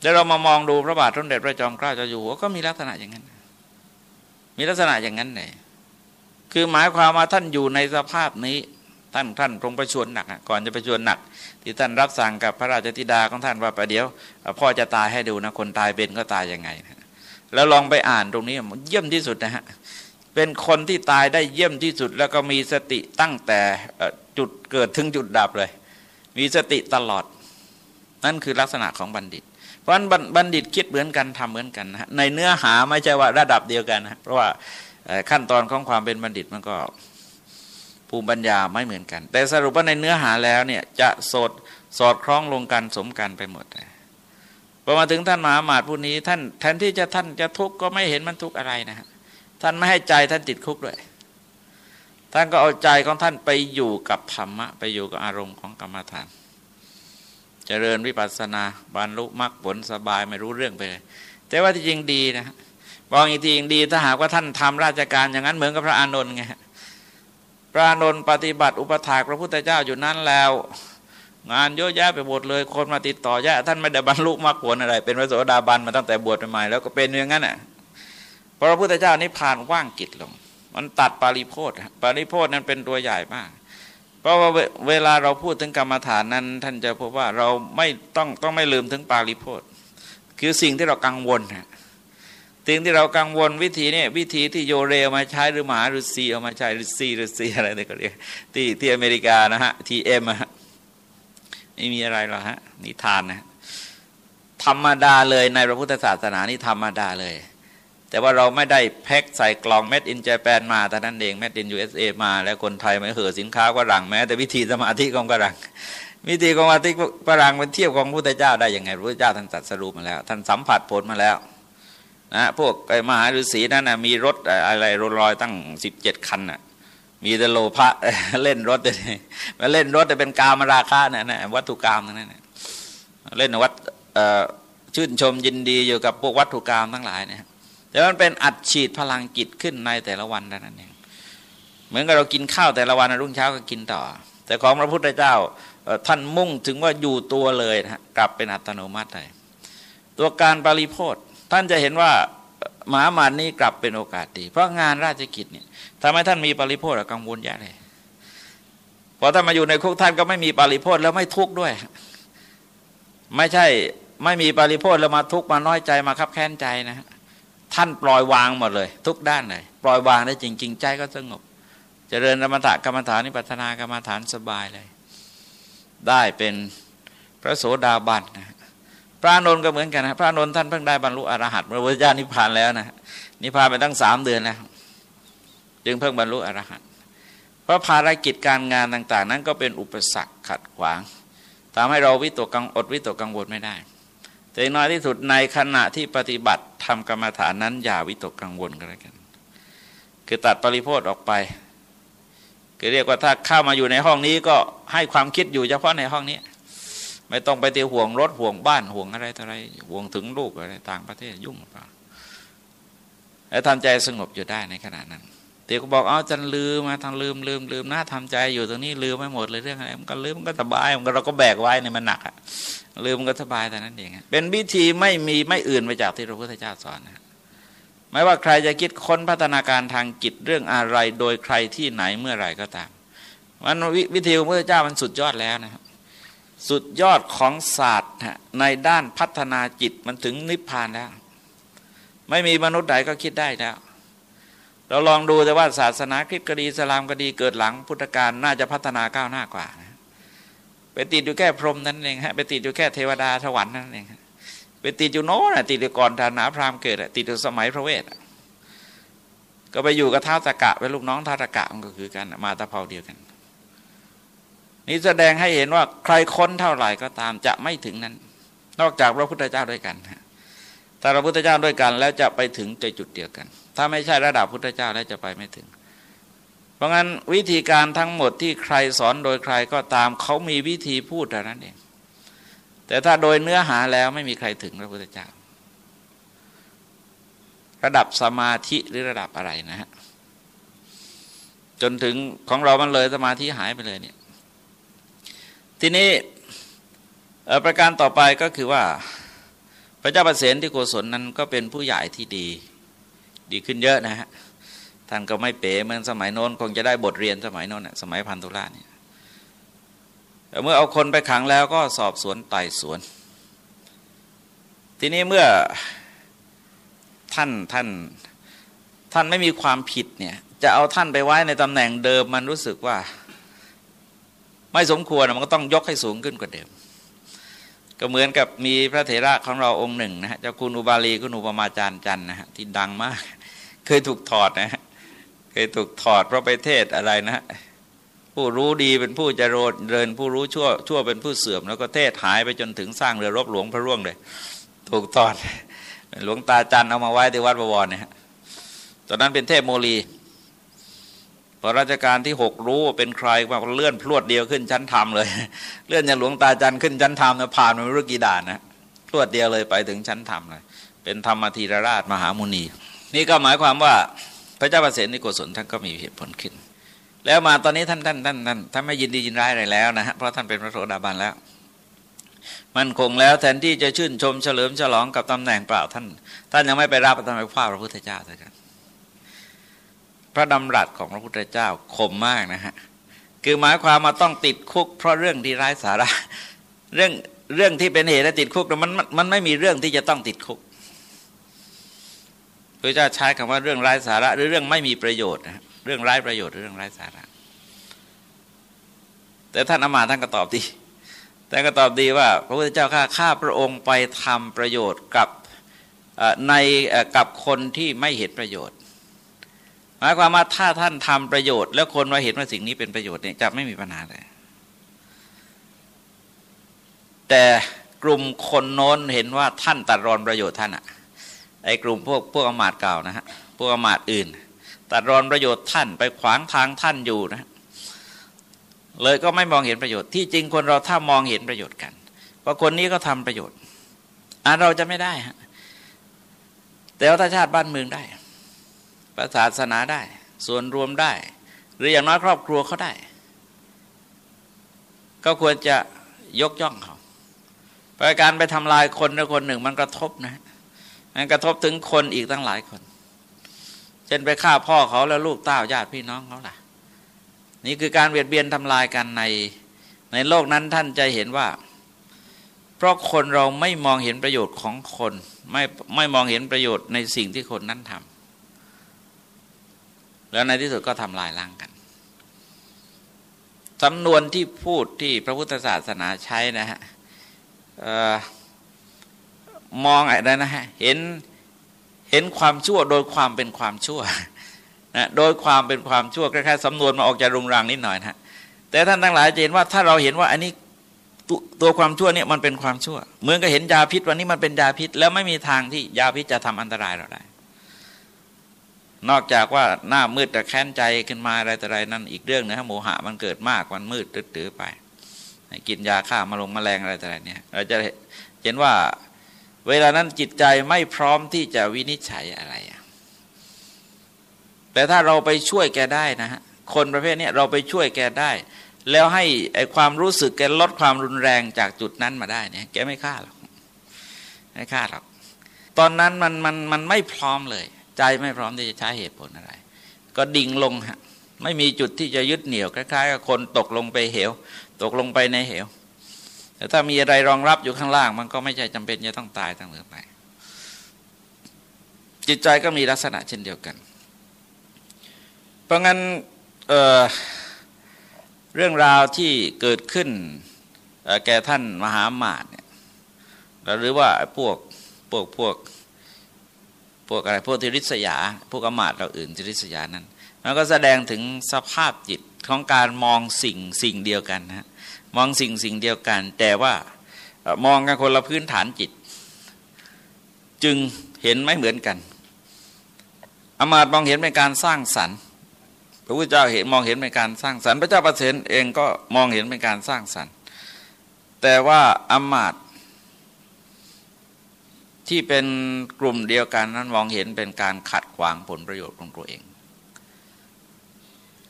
เดี๋ยวเรามามองดูพระบาทสมเด็จพระจอมเกล้าเจ้าอยู่หัวก็มีลักษณะอย่างนั้น มีลักษณะอย่างนั้นเลยคือหมายความว่าท่านอยู่ในสภาพนี้ ท่านท่านตรงประชวรหนักก่อนจะประชวรหนัก ที่ท่านรับสั่งกับพระราชธิดาของท่านว่าประเดี๋ยว พ่อจะตายให้ดูนะคนตายเป็นก็ตายยังไงแล้วลองไปอ่านตรงนี้เยี่ยมที่สุดนะฮะเป็นคนที่ตายได้เยี่ยมที่สุด แล้วก็มีสติตั้งแต่จุดเกิดถึงจุดดับเลย มีสติตลอด นั่นคือลักษณะของบัณฑิต เพราะฉะนั้นบัณฑิตคิดเหมือนกันทำเหมือนกันนะในเนื้อหาไม่ใช่ว่าระดับเดียวกันนะเพราะว่าขั้นตอนของความเป็นบัณฑิตมันก็ ภูมิปัญญาไม่เหมือนกัน แต่สรุปว่าในเนื้อหาแล้วเนี่ยจะสดสอดคล้องลงกันสมกันไปหมดพอมาถึงท่านมหามาตผู้นี้ ท่านแทนที่จะท่านจะทุกข์ก็ไม่เห็นมันทุกข์อะไรนะฮะท่านไม่ให้ใจท่านติดคุกด้วยท่านก็เอาใจของท่านไปอยู่กับธรรมะ ไปอยู่กับอารมณ์ของกรรมฐานจเจริญวิปัสสนาบรรลุมรรคผลสบายไม่รู้เรื่องไปเลย แต่ว่าที่จริงดีนะบอกอีกทีดีถ้าหากว่าท่านทำราชการอย่างนั้นเหมือนกับพระอานนท์ไง ระอานนท์ปฏิบัติอุปถากพระพุทธเจ้าอยู่นั้นแล้ว งานเยอะแยะไปหมดเลย คนมาติดต่อแยะท่านไม่ได้บรรลุมรรคผลอะไร เป็นพระโสดาบันมาตั้งแต่บวชใหม่แล้วก็เป็นอย่างนั้นอะพระพุทธเจ้านิพพานว่างกิจลง มันตัดปาริโพธปาริโพธนั้นเป็นตัวใหญ่มากเพราะว่าเวลาเราพูดถึงกรรมฐานนั้น ท่านจะพบว่าเราไม่ต้องต้องไม่ลืมถึงปาริโพธคือสิ่งที่เรากังวลนะ สิ่งที่เรากังวลวิธีเนี่ยวิธีที่โยเรมาใช้หรือหมาหรือซีเอามาใช้หรือซีหรือซีอะไรนี่ก็เรียกที่ที่อเมริกานะฮะ TM ฮะไม่มีอะไรหรอกฮะนิทานนะธรรมดาเลยในพระพุทธศาสนานี่ธรรมดาเลย แต่ว่าเราไม่ได้แพ็คใส่กล่อง made in Japan มาแต่นั้นเอง made in USA มาแล้วคนไทยไม่เห่อสินค้าฝรั่งแม้ แต่วิธีสมาธิของก็รังวิธีของสมาธิก็รังเป็นเทียบของพระพุทธเจ้าได้ยังไงพระพุทธเจ้าท่านตรัสรู้มาแล้ว ท่านสัมผัสผลมาแล้ว นะพวกไอ้มหาฤาษีนั่นนะมีรถอะไรรถลอยตั้งสิบเจ็ดคันน่ะมีแต่โลภะเล่นรถเลยมาเล่นรถแต่เป็นกามราคาเนี่ยนะวัตถุกรรมนั่นนะเล่นวัดชื่นชมยินดีอยู่กับพวกวัตถุกรรมทั้งหลายเนี่ยแต่มันเป็นอัดฉีดพลังจิตขึ้นในแต่ละวันนั่นเองเหมือนกับเรากินข้าวแต่ละวันรุ่งเช้าก็กินต่อ แต่ของพระพุทธเจ้าท่านมุ่งถึงว่าอยู่ตัวเลยนะกลับเป็นอัตโนมัติเลยตัวการปริโพธ ท่านจะเห็นว่าหมาหมันนี้กลับเป็นโอกาสดี เพราะงานราชกิจเนี่ยทำให้ท่านมีปริโภทกังวลแย่เลยพอท่านมาอยู่ในคุกท่านก็ไม่มีปริโภทแล้วไม่ทุกข์ด้วย ไม่ใช่ไม่มีปริโภทแล้วมาทุกข์มาน้อยใจมาคับแค้นใจนะฮะท่านปล่อยวางหมดเลย ทุกด้านเลยปล่อยวางได้จริงๆใจก็สงบจเจริญธรรมถกรรมฐานนิพพานากรรมฐานสบายเลย ได้เป็นพระโสดาบันนะ พระนนท์ก็เหมือนกันนะพระนนท์ท่านเพิ่งได้บรรลุอรหัตพระพุทธเจ้านิพพานแล้วนะนิพพานไปตั้งสามเดือนแล้วจึงเพิ่งบรรลุอรหัตเพราะภารกิจการงานต่าง ๆ นั้นก็เป็นอุปสรรคขัดขวางทำให้เราวิตกกังอดวิตกกังวลไม่ได้ แต่น้อยที่สุดในขณะที่ปฏิบัติทำกรรมฐานนั้น อย่าวิตกกังวลกันแล้วกัน คือตัดปริโพธออกไปคือเรียกว่าถ้าเข้ามาอยู่ในห้องนี้ก็ให้ความคิดอยู่เฉพาะในห้องนี้ ไม่ต้องไปตีห่วงรถห่วงบ้านห่วงอะไรอะไรห่วงถึงลูกอะไรต่างประเทศยุ่งเปล่าแล้วทำใจสงบอยู่ได้ในขณะนั้นเตี๋ยวก็บอกเอาจันลืมมาทางลืมลืมลืมน่าทำใจอยู่ตรงนี้ลืมไม่หมดเลยเรื่องอะไรมันก็ลืมมันก็สบายมันก็เราก็แบกไว้ในมันหนักอะลืมมันก็สบายแต่นั้นเองเป็นวิธีไม่มีไม่อื่นไปจากที่พระพุทธเจ้าสอนนะไม่ว่าใครจะคิดค้นพัฒนาการทางจิตเรื่องอะไร โดยใครที่ไหนเมื่อไรก็ตามมันวิธีของพระพุทธเจ้ามันสุดยอดแล้วนะครับ สุดยอดของศาสตร์ในด้านพัฒนาจิตมันถึงนิพพานแล้ว ไม่มีมนุษย์ใดก็คิดได้แล้ว เราลองดูแต่ว่าศาสนาคริสต์ก็ดีสลามก็ดีเกิดหลังพุทธกาลน่าจะพัฒนาก้าวหน้ากว่านะไปติดอยู่แค่พรหมนั่นเองฮะไปติดอยู่แค่เทวดาสวรรค์นั่นเองไปติดอยู่โน้นติดอยู่ก่อนฐานาพราหมณ์เกิดติดอยู่สมัยพระเวทก็ไปอยู่กับท้าวตะกะเป็นลูกน้องท้าวตะกะมันก็คือกันมาตะเภาเดียวกัน นี่แสดงให้เห็นว่าใครค้นเท่าไหร่ก็ตามจะไม่ถึงนั้น นอกจากพระพุทธเจ้าด้วยกันถ้าพระพุทธเจ้าด้วยกัน แล้วจะไปถึงใจจุดเดียวกัน ถ้าไม่ใช่ระดับพุทธเจ้าแล้วจะไปไม่ถึง เพราะงั้นวิธีการทั้งหมดที่ใครสอนโดยใครก็ตามเขามีวิธีพูดแต่นั้นเองแต่ถ้าโดยเนื้อหาแล้วไม่มีใครถึงพระพุทธเจ้า ระดับสมาธิหรือระดับอะไรนะฮะจนถึงของเรามันเลยสมาธิหายไปเลยเนี่ย ทีนี้ประการต่อไปก็คือว่าพระเจ้าประเสนที่โกศลนั้นก็เป็นผู้ใหญ่ที่ดีดีขึ้นเยอะนะฮะท่านก็ไม่เป๋เหมือนสมัยโน้นคงจะได้บทเรียนสมัยโน้นสมัยพันธุราเนี่ยเมื่อเอาคนไปขังแล้วก็สอบสวนไต่สวน ทีนี้เมื่อท่านท่านท่านไม่มีความผิดเนี่ยจะเอาท่านไปไว้ในตำแหน่งเดิมมันรู้สึกว่า ไม่สมควรมันก็ต้องยกให้สูงขึ้นกว่าเดิม ก็เหมือนกับมีพระเถระของเราองค์หนึ่งนะฮะเจ้าคุณอุบาลีคุณอุปมาจารย์จันนะฮะที่ดังมาก เคยถูกถอดนะฮะเคยถูกถอดเพราะไปเทศอะไรนะฮะผู้รู้ดีเป็นผู้จะโรดเรินผู้รู้ชั่วชั่วเป็นผู้เสื่อม แล้วก็เทศหายไปจนถึงสร้างเรือรบหลวงพระร่วงเลย ถูกถอดหลวงตาจันเอามาไว้ที่วัดบวรเนี่ยตอนนั้นเป็นเทพโมลี พอราชการที่หกรู้ว่าเป็นใครว่าเลื่อนพลวดเดียวขึ้นชั้นธรรมเลย เลื่อนจากหลวงตาจันขึ้นชั้นธรรมนะผ่านมารุกี่ด่านนะพลวดเดียวเลยไปถึงชั้นธรรมเลยเป็นธรรมธีรราชมหามุนี นี่ก็หมายความว่าพระเจ้าประเสฐในโกศลท่านก็มีเหตุผลขึ้น แล้วมาตอนนี้ท่านท่านท่านท่านท่านไม่ยินดียินร้ายอะไรแล้วนะฮะเพราะท่านเป็นพระโสดาบันแล้ว มันคงแล้วแทนที่จะชื่นชมเฉลิมฉลองกับตำแหน่งเปล่าท่าน ท่านยังไม่ไปรับท่านไปคว้าพระพุทธเจ้าเลยกัน ระดำรัสของพระพุทธเจ้าคมมากนะฮะคือหมายความมาต้องติดคุก เพราะเรื่องที่ร้ายสาระเรื่องเรื่องที่เป็นเหตุและติดคุกมันมันไม่มีเรื่องที่จะต้องติดคุกพระเจ้าใช้คำว่าเรื่องไร้สาระ หรือเรื่องไม่มีประโยชน์นะเรื่องไร้ประโยชน์หรือเรื่องไร้สาระ แต่ท่านอามาท่านก็ตอบดีท่านก็ตอบดีว่า พระพุทธเจ้าข้าข้าพระองค์ไปทำประโยชน์กับในกับคนที่ไม่เห็นประโยชน์ หมายความว่าถ้าท่านทำประโยชน์ แล้วคนมาเห็นว่าสิ่งนี้เป็นประโยชน์เนี่ยจะไม่มีปัญหาเลยแต่กลุ่มคนโน้นเห็นว่าท่านตัดรอนประโยชน์ท่านอะไอ้กลุ่มพวกพวกอมาตเก่านะฮะพวกอมาตอื่น ตัดรอนประโยชน์ท่านไปขวางทางท่านอยู่นะเลยก็ไม่มองเห็นประโยชน์ที่จริงคนเราถ้ามองเห็นประโยชน์กันเพราะคนนี้ก็ทำประโยชน์อ่าเราจะไม่ได้ฮะแต่ว่าถ้าชาติบ้านเมืองได้ ศาสนาได้ ส่วนรวมได้ หรืออย่างน้อยครอบครัวเขาได้ ก็ควรจะยกย่องเขาเพราะการไปทำลายคนในคนหนึ่งมันกระทบนะมันกระทบถึงคนอีกตั้งหลายคน เช่นไปฆ่าพ่อเขาแล้วลูกเต้าญาติพี่น้องเขาล่ะ นี่คือการเบียดเบียนทำลายกันในในโลกนั้นท่านจะเห็นว่า เพราะคนเราไม่มองเห็นประโยชน์ของคน ไม่ไม่มองเห็นประโยชน์ในสิ่งที่คนนั้นทำ แล้วในที่สุดก็ทำลายล้างกันสำนวนที่พูดที่พระพุทธศาสนาใช้นะฮะมองอะไรนะฮะเห็นเห็นความชั่วโดยความเป็นความชั่วนะโดยความเป็นความชั่วคล้ายๆสำนวนมาออกจากรุงรังนิดหน่อยนะแต่ท่านทั้งหลายจะเห็นว่าถ้าเราเห็นว่าอันนี้ตัวความชั่วเนี่ยมันเป็นความชั่ว เหมือนกับเห็นยาพิษวันนี้มันเป็นยาพิษ แล้วไม่มีทางที่ยาพิษจะทำอันตรายเราได้ นอกจากว่าหน้ามืดแต่แค้นใจขึ้นมาอะไรแต่ไรนั่นอีกเรื่องนะโมหะมันเกิดมากมันมืดตื้อไป กินยาฆ่ามาลงมแมลงอะไรแต่ไรเนี่ยเราจะเห็นว่าเวลานั้นจิตใจไม่พร้อมที่จะวินิจฉัยอะไร แต่ถ้าเราไปช่วยแกได้นะฮะคนประเภทนี้เราไปช่วยแกได้ แล้วให้ไอความรู้สึกแกลดความรุนแรงจากจุดนั้นมาได้เนี่ยแกไม่ฆ่าหรอกไม่ฆ่าหรอกตอนนั้นมันมันมันไม่พร้อมเลย ใจไม่พร้อมที่จะใช้เหตุผลอะไร ก็ดิ่งลงฮะไม่มีจุดที่จะยึดเหนี่ยวคล้ายๆกับคนตกลงไปเหว ตกลงไปในเหว แต่ถ้ามีอะไรรองรับอยู่ข้างล่าง มันก็ไม่ใช่จำเป็นจะต้องตายตั้งเมือไป จิตใจก็มีลักษณะเช่นเดียวกัน เพราะงั้นเเรื่องราวที่เกิดขึ้นแก่ท่านมหามาตเนี่ยหรือว่าพวกพวกพวก พวกอะไรพวกทิริษยา พวกอมาตเราอื่นทิริษยานั้นมันก็แสดงถึงสภาพจิตของการมองสิ่งสิ่งเดียวกันนะมองสิ่งสิ่งเดียวกัน แต่ว่ามองกันคนละพื้นฐานจิต จึงเห็นไม่เหมือนกันอมาตมองเห็นเป็นการสร้างสรรค์ พระพุทธเจ้าเห็นมองเห็นเป็นการสร้างสรรค์พระเจ้าประเสฐเองก็มองเห็นเป็นการสร้างสรรค์ แต่ว่าอมาต ที่เป็นกลุ่มเดียวกันนั้นมองเห็นเป็นการขัดขวางผลประโยชน์ของตัวเอง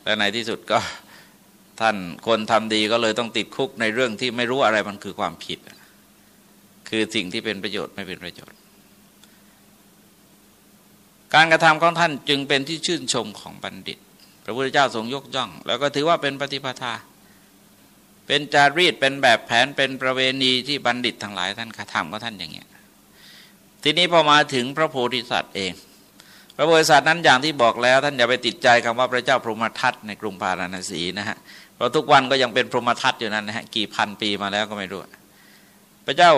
และในที่สุดก็ท่านคนทำดีก็เลยต้องติดคุกในเรื่องที่ไม่รู้อะไรมันคือความผิด คือสิ่งที่เป็นประโยชน์ไม่เป็นประโยชน์ การกระทำของท่านจึงเป็นที่ชื่นชมของบัณฑิต พระพุทธเจ้าทรงยกย่อง แล้วก็ถือว่าเป็นปฏิปทา เป็นจารีตเป็นแบบแผนเป็นประเวณีที่บัณฑิตทั้งหลายท่านกระทำก็ท่านอย่างเงี้ย ทีนี้พอมาถึงพระโพธิสัตว์เอง พระโพธิสัตว์นั้นอย่างที่บอกแล้ว ท่านอย่าไปติดใจคำว่าพระเจ้าพรหมทัตในกรุงพาราณสีนะฮะเพราะทุกวันก็ยังเป็นพรหมทัตอยู่นั้นนะฮะกี่พันปีมาแล้วก็ไม่รู้ พระเจ้า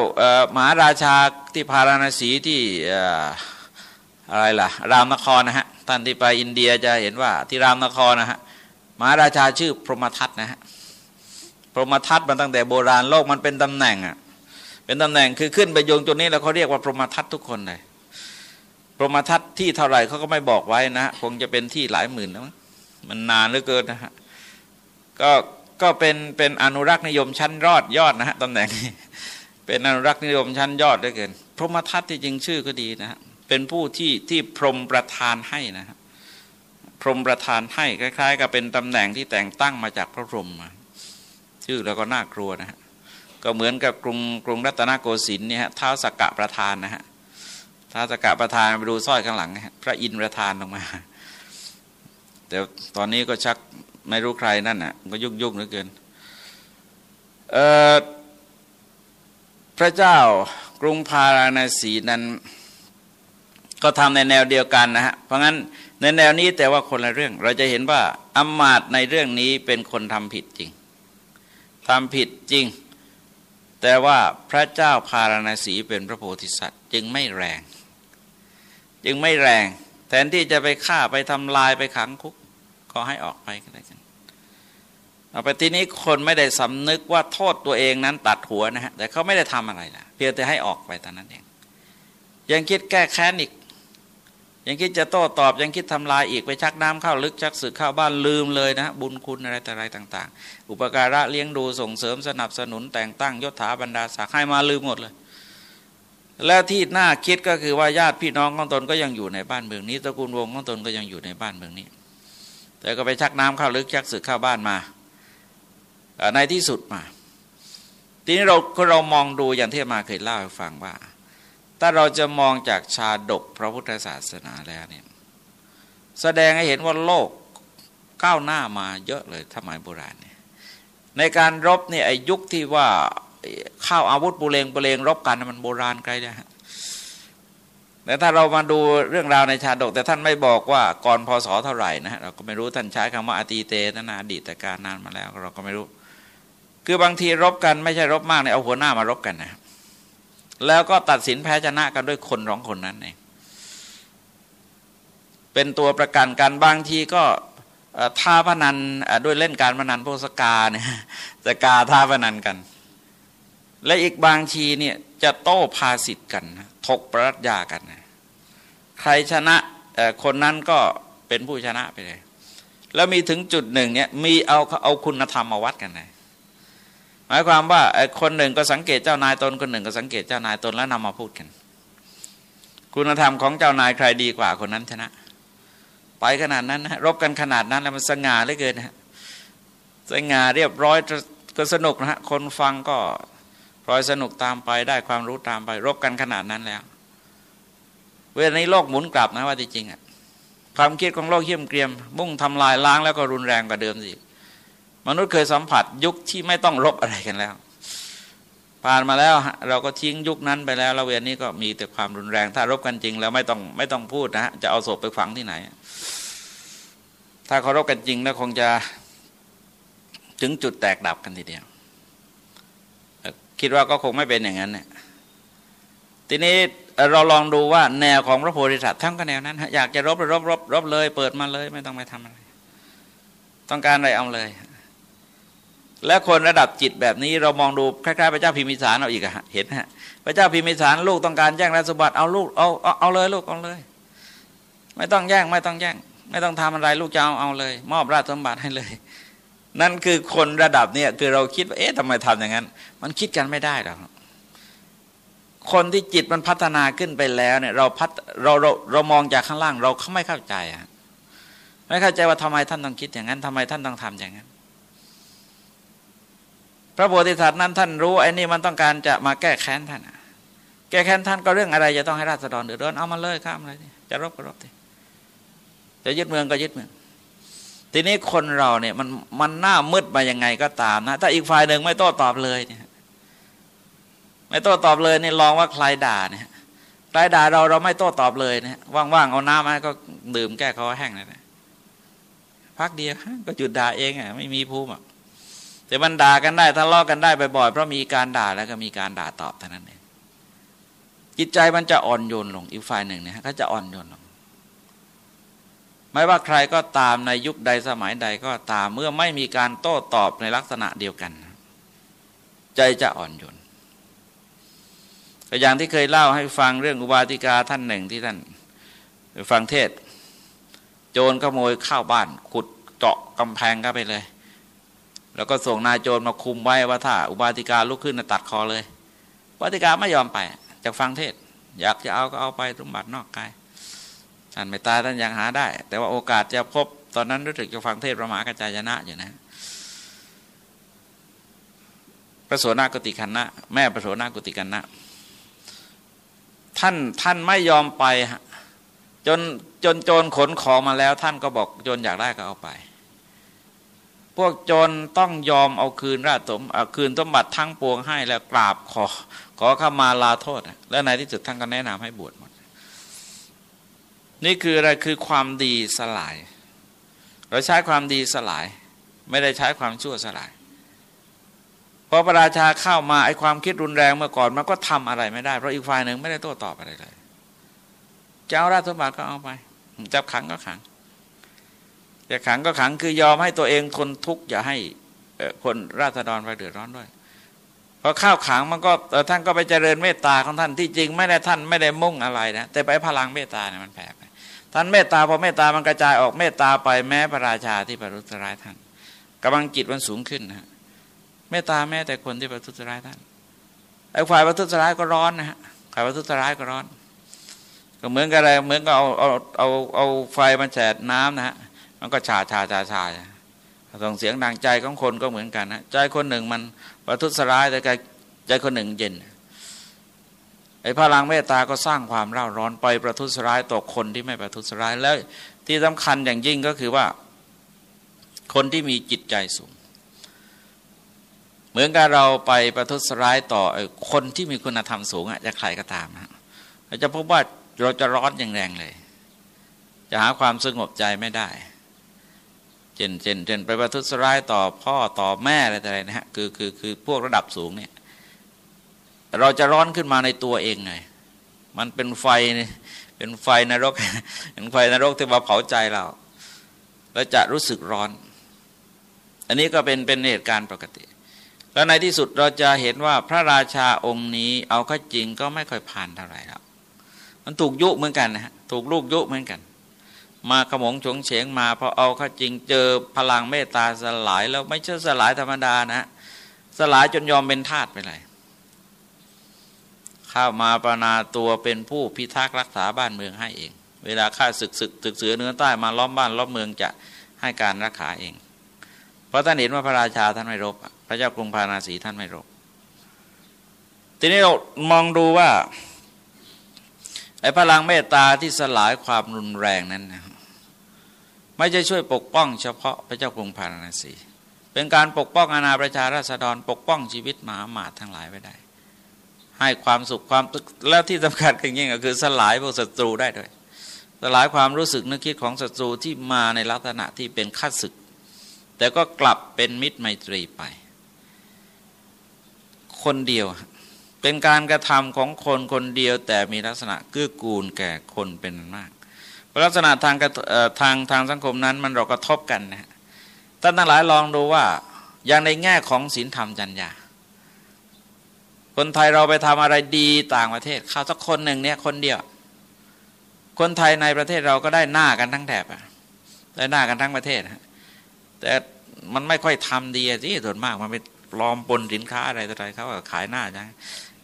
มหาราชาที่พาราณสีที่อะไรล่ะ รามนครนะฮะท่านที่ไปอินเดียจะเห็นว่าที่รามนครนะฮะมหาราชาชื่อพรหมทัตนะฮะพรหมทัตมาตั้งแต่โบราณโลกมันเป็นตำแหน่งอะ เป็นตำแหน่งคือขึ้นไปโยงจุดนี้แล้วเขาเรียกว่าพรหมทัตทุกคนเลยพรหมทัตที่เท่าไหร่เขาก็ไม่บอกไว้นะคงจะเป็นที่หลายหมื่นนะมันนานเหลือเกินนะฮะก็ก็เป็นเป็นอนุรักษ์นิยมชั้นรอดยอดนะฮะตำแหน่งเป็นอนุรักษ์นิยมชั้นยอดด้วยเกินพรหมทัตที่จริงชื่อก็ดีนะฮะเป็นผู้ที่ที่พรหมประทานให้นะครับพรหมประทานให้คล้าย ๆ กับเป็นตำแหน่งที่แต่งตั้งมาจากพระพรหมชื่อแล้วก็น่ากลัวนะฮะ ก็เหมือนกับกรุงกรุงรัตนโกสินทร์เนี่ยฮะท้าวสกกะประธานนะฮะท้าวสกกะประธานไปดูสร้อยข้างหลังพระอินทร์ประธานลงมา แต่ตอนนี้ก็ชักไม่รู้ใครนั่นน่ะก็ยุ่งยุ่งเหลือเกินพระเจ้ากรุงพาราณสีนั้นก็ทำในแนวเดียวกันนะฮะ เพราะงั้นในแนวนี้แต่ว่าคนละเรื่อง เราจะเห็นว่าอมาตในเรื่องนี้เป็นคนทำผิดจริงทำผิดจริง แต่ว่าพระเจ้าพาราณสีเป็นพระโพธิสัตว์ จึงไม่แรง จึงไม่แรง แทนที่จะไปฆ่าไปทำลายไปขังคุก ก็ให้ออกไปก็ได้กันเอาไปทีนี้คนไม่ได้สำนึกว่าโทษตัวเองนั้นตัดหัวนะฮะแต่เขาไม่ได้ทำอะไรนะเพียงแต่ให้ออกไปตอนนั้นเอง ยังคิดแก้แค้นอีก ยังคิดจะโต้ตอบยังคิดทำลายอีกไปชักน้ำเข้าลึกชักสึกเข้าบ้านลืมเลยนะ บุญคุณอะไรแต่อะไรต่าง ๆ อุปการะเลี้ยงดูส่งเสริมสนับสนุนแต่งตั้งยศถาบรรดาศักดิ์ให้มาลืมหมดเลย แล้วที่น่าคิดก็คือว่าญาติพี่น้องของตนก็ยังอยู่ในบ้านเมืองนี้ตระกูลวงของตนก็ยังอยู่ในบ้านเมืองนี้ แต่ก็ไปชักน้ำเข้าลึกชักสึกเข้าบ้านมาในที่สุดมา ทีนี้เราเรามองดูอย่างที่มาเคยเล่าให้ฟังว่า ถ้าเราจะมองจากชาดกพระพุทธศาสนาแล้วเนี่ยแสดงให้เห็นว่าโลกก้าวหน้ามาเยอะเลยสมัยโบราณเนี่ยในการรบเนี่ยไอ้ยุคที่ว่าข้าวอาวุธบุเรงบุเรงรบกันมันโบราณไกลนะฮะแต่ถ้าเรามาดูเรื่องราวในชาดก แต่ท่านไม่บอกว่าก่อนพศเท่าไหร่นะเราก็ไม่รู้ท่านใช้คำว่าอตีเตนาอดีตการนานมาแล้วเราก็ไม่รู้ คือบางทีรบกันไม่ใช่รบมากเนี่ยเอาหัวหน้ามารบกันนะ แล้วก็ตัดสินแพ้ชนะกันด้วยคนร้องคนนั้นเองเป็นตัวประกันกันบางทีก็ท่าพนันด้วยเล่นการพนันพวกสกาเนี่ยสกาท่าพนันกัน และอีกบางทีเนี่ยจะโต้พาสิทธ์กันถกปรัชญากัน ใครชนะคนนั้นก็เป็นผู้ชนะไปเลย แล้วมีถึงจุดหนึ่งเนี่ยมีเอาเอาคุณธรรมมาวัดกันเลย หมายความว่าคนหนึ่งก็สังเกตเจ้านายตนคนหนึ่งก็สังเกตเจ้านายตนแล้วนำมาพูดกัน คุณธรรมของเจ้านายใครดีกว่าคนนั้นชนะ ไปขนาดนั้นนะรบกันขนาดนั้นแล้วมันสง่าเหลือเกินนะสง่าเรียบร้อยก็สนุกนะฮะคนฟังก็พลอยสนุกตามไปได้ความรู้ตามไป รบกันขนาดนั้นแล้ว เวลานี้โลกหมุนกลับนะว่าจริงอะความคิดของโลกเยี่ยมเกรียม มุ่งทำลายล้างแล้วก็รุนแรงกว่าเดิมสิ มนุษย์เคยสัมผัสยุคที่ไม่ต้องรบอะไรกันแล้ว ผ่านมาแล้วเราก็ทิ้งยุคนั้นไปแล้วแล้วเวรนี้ก็มีแต่ความรุนแรง ถ้ารบกันจริงแล้วไม่ต้องไม่ต้องพูดนะฮะจะเอาศพไปฝังที่ไหน ถ้าเขารบกันจริงแล้วคงจะถึงจุดแตกดับกันทีเดียว คิดว่าก็คงไม่เป็นอย่างนั้นเนี่ยทีนี้เราลองดูว่าแนวของพระโพธิสัตว์ทั้งก็แนวนั้น อยากจะรบรบรบรบเลย เปิดมาเลย ไม่ต้องไปทำอะไร ต้องการอะไรเอาเลย และคนระดับจิตแบบนี้เรามองดูคล้ายๆพระเจ้าพิมิสารเอาอีกอะเห็นฮะพระเจ้าพิมิสารลูกต้องการแย่งราชสมบัติเอาลูกเอาเอาเอาเลยลูกเอาเลย ไม่ต้องแย่งไม่ต้องแย่งไม่ต้องทำอะไรลูกจะเอาเอาเลย มอบราชสมบัติให้เลย นั่นคือคนระดับเนี้ยคือเราคิดว่าเอ๊ะทำไมทำอย่างนั้น มันคิดกันไม่ได้หรอกคนที่จิตมันพัฒนาขึ้นไปแล้วเนี่ยเราพัฒเราเราเรามองจากข้างล่าง เราเขาไม่เข้าใจอะไม่เข้าใจว่าทำไมท่านต้องคิดอย่างนั้นทำไมท่านต้องทำอย่างนั้น ระโพธิสัตว์นั้นท่านรู้ไอ้นี่มันต้องการจะมาแก้แค้นท่านแก้แค้นท่านก็เรื่องอะไรจะต้องให้ราษฎรเดือดร้อนเอามาเลยข้ามเลยจะรบก็รบทีจะยึดเมืองก็ยึดเมืองทีนี้คนเราเนี่ยมันมันหน้ามืดมายังไงก็ตามนะ ถ้าอีกฝ่ายหนึ่งไม่โต้ตอบเลยเนี่ยไม่โต้ตอบเลยเนี่ยลองว่าใครด่าเนี่ยใครด่าเราเราไม่โต้ตอบเลยเนี่ยว่างๆเอาน้ำมาก็ดื่มแก้คอแห้งเลยนะพักเดียวก็จุดด่าเองอะไม่มีภูมิอะ แต่มันด่ากันได้ทะเลาะกันได้บ่อยๆเพราะมีการด่าแล้วก็มีการด่าตอบเท่านั้นเองจิตใจมันจะอ่อนโยนลงอีกฝ่ายหนึ่งเนี่ยก็จะอ่อนโยนลงไม่ว่าใครก็ตามในยุคใดสมัยใดก็ตามเมื่อไม่มีการโต้ตอบในลักษณะเดียวกัน ใจจะอ่อนโยนอย่างที่เคยเล่าให้ฟังเรื่องอุบาติกาท่านหนึ่งที่ท่านฟังเทศ โจรขโมยข้าวบ้าน ขุดเจาะกำแพงเข้าไปเลย แล้วก็ส่งนายโจรมาคุมไว้ว่าถ้าอุบาติกาลุกขึ้นตัดคอเลยอุบาติกาไม่ยอมไปจากฟังเทศ อยากจะเอาก็เอาไปสมบัตินอกกายท่านไม่ตายท่านยังหาได้ แต่ว่าโอกาสจะพบตอนนั้นรู้สึกจะฟังเทศพระมหากระจายนะอยู่นะ พระโสนากติคันนะแม่พระโสนากติคันนะท่านท่านไม่ยอมไปจนจนโจรขนของมาแล้ว ท่านก็บอกโจรอยากได้ก็เอาไป พวกโจรต้องยอมเอาคืนราชสมเอาคืนสมบัติทั้งปวงให้แล้วกราบขอ ขอขมาลาโทษ แล้วในที่สุดท่านก็แนะนำให้บวชหมด นี่คืออะไรคือความดีสลาย เราใช้ความดีสลาย ไม่ได้ใช้ความชั่วสลายพอพระราชาเข้ามาไอ้ความคิดรุนแรงเมื่อก่อนมันก็ทำอะไรไม่ได้ เพราะอีกฝ่ายหนึ่งไม่ได้โต้ตอบอะไรเลยจะเอาราชสมบัติก็เอาไปจับขังก็ขัง จะขังก็ขังคือยอมให้ตัวเองทนทุกข์อย่าให้คนราษฎรไปเดือดร้อนด้วยพอข้าวขังมันก็ท่านก็ไปเจริญเมตตาของท่านที่จริงไม่ได้ท่านไม่ได้มุ่งอะไรนะแต่ไปพลังเมตตาเนี่ยมันแผ่ไปท่านเมตตาพอเมตตามันกระจายออกเมตตาไปแม้พระราชาที่ประทุษร้ายท่านกำลังจิตมันสูงขึ้นนะเมตตาแม้แต่คนที่ประทุษร้ายท่านไอ้ฝ่ายประทุษร้ายก็ร้อนนะฮะฝ่ายประทุษร้ายก็ร้อน ก็เหมือนกับอะไรเหมือนกับเอาเอาเอาเอาไฟมาแฉดน้ำนะฮะ มันก็ชาชาชาชาส่งเสียงดังใจของคนก็เหมือนกันนะใจคนหนึ่งมันประทุษร้ายแต่ใจคนหนึ่งเย็นไอ้พลังเมตตาก็สร้างความเร่าร้อนไปประทุษร้ายต่อคนที่ไม่ประทุษร้ายแล้วที่สำคัญอย่างยิ่งก็คือว่า คนที่มีจิตใจสูง เหมือนกับเราไปประทุษร้ายต่อคนที่มีคุณธรรมสูงอะจะใครก็ตามนะเราจะพบว่าเราจะร้อนอย่างแรงเลย จะหาความสงบใจไม่ได้ เจนเจนเจนไปประทุษร้ายต่อพ่อต่อแม่อะไรอะไรนะฮะคือคือคือพวกระดับสูงเนี่ยเราจะร้อนขึ้นมาในตัวเองไงมันเป็นไฟเป็นไฟนรกเป็นไฟนรกที่มาเผาใจเราเราจะรู้สึกร้อน อันนี้ก็เป็นเป็นเหตุการณ์ปกติ แล้วในที่สุดเราจะเห็นว่าพระราชาองค์นี้เอาข้าจริงก็ไม่ค่อยผ่านเท่าไหร่ครับมันถูกยุเหมือนกันนะฮะถูกลูกยุเหมือนกัน มาขมงฉงเฉงมาพอเอาข้าจริงเจอพลังเมตตาสลายแล้วไม่ใช่สลายธรรมดานะสลายจนยอมเป็นทาสไปเลยข้ามาปนาตัวเป็นผู้พิทักษ์รักษาบ้านเมืองให้เอง เวลาข้าศึกศึกศึกเสือเนื้อใต้มาล้อมบ้านล้อมเมืองจะให้การรักษาเอง เพราะท่านเห็นว่าพระราชาท่านไม่รบ พระเจ้ากรุงพาราสีท่านไม่รบ ทีนี้เรามองดูว่าไอ้พลังเมตตาที่สลายความรุนแรงนั้นนะ ไม่ใช่ช่วยปกป้องเฉพาะพระเจ้ากรุงพาราณสี เป็นการปกป้องอาณาประชาราษฎร ปกป้องชีวิตมหาหมาทั้งหลายไว้ได้ ให้ความสุขความแล้วที่สำคัญยิ่งก็คือสลายพวกศัตรูได้ด้วย สลายความรู้สึกนึกคิดของศัตรูที่มาในลักษณะที่เป็นข้าศึก แต่ก็กลับเป็นมิตรไมตรีไป คนเดียวเป็นการกระทำของคนคนเดียวแต่มีลักษณะเกื้อกูลแก่คนเป็นมาก ลักษณะทางทางทางสังคมนั้นมันเรากระทบกันนะท่านทั้งหลายลองดูว่าอย่างในแง่ของศีลธรรมจัญญาคนไทยเราไปทำอะไรดีต่างประเทศเขาสักคนหนึ่งเนี่ยคนเดียว คนไทยในประเทศเราก็ได้หน้ากันทั้งแถบอะได้หน้ากันทั้งประเทศแต่มันไม่ค่อยทำดีสิส่วนมากมันไปปลอมปนสินค้าอะไรต่ออะไรเขาก็ขายหน้าใช่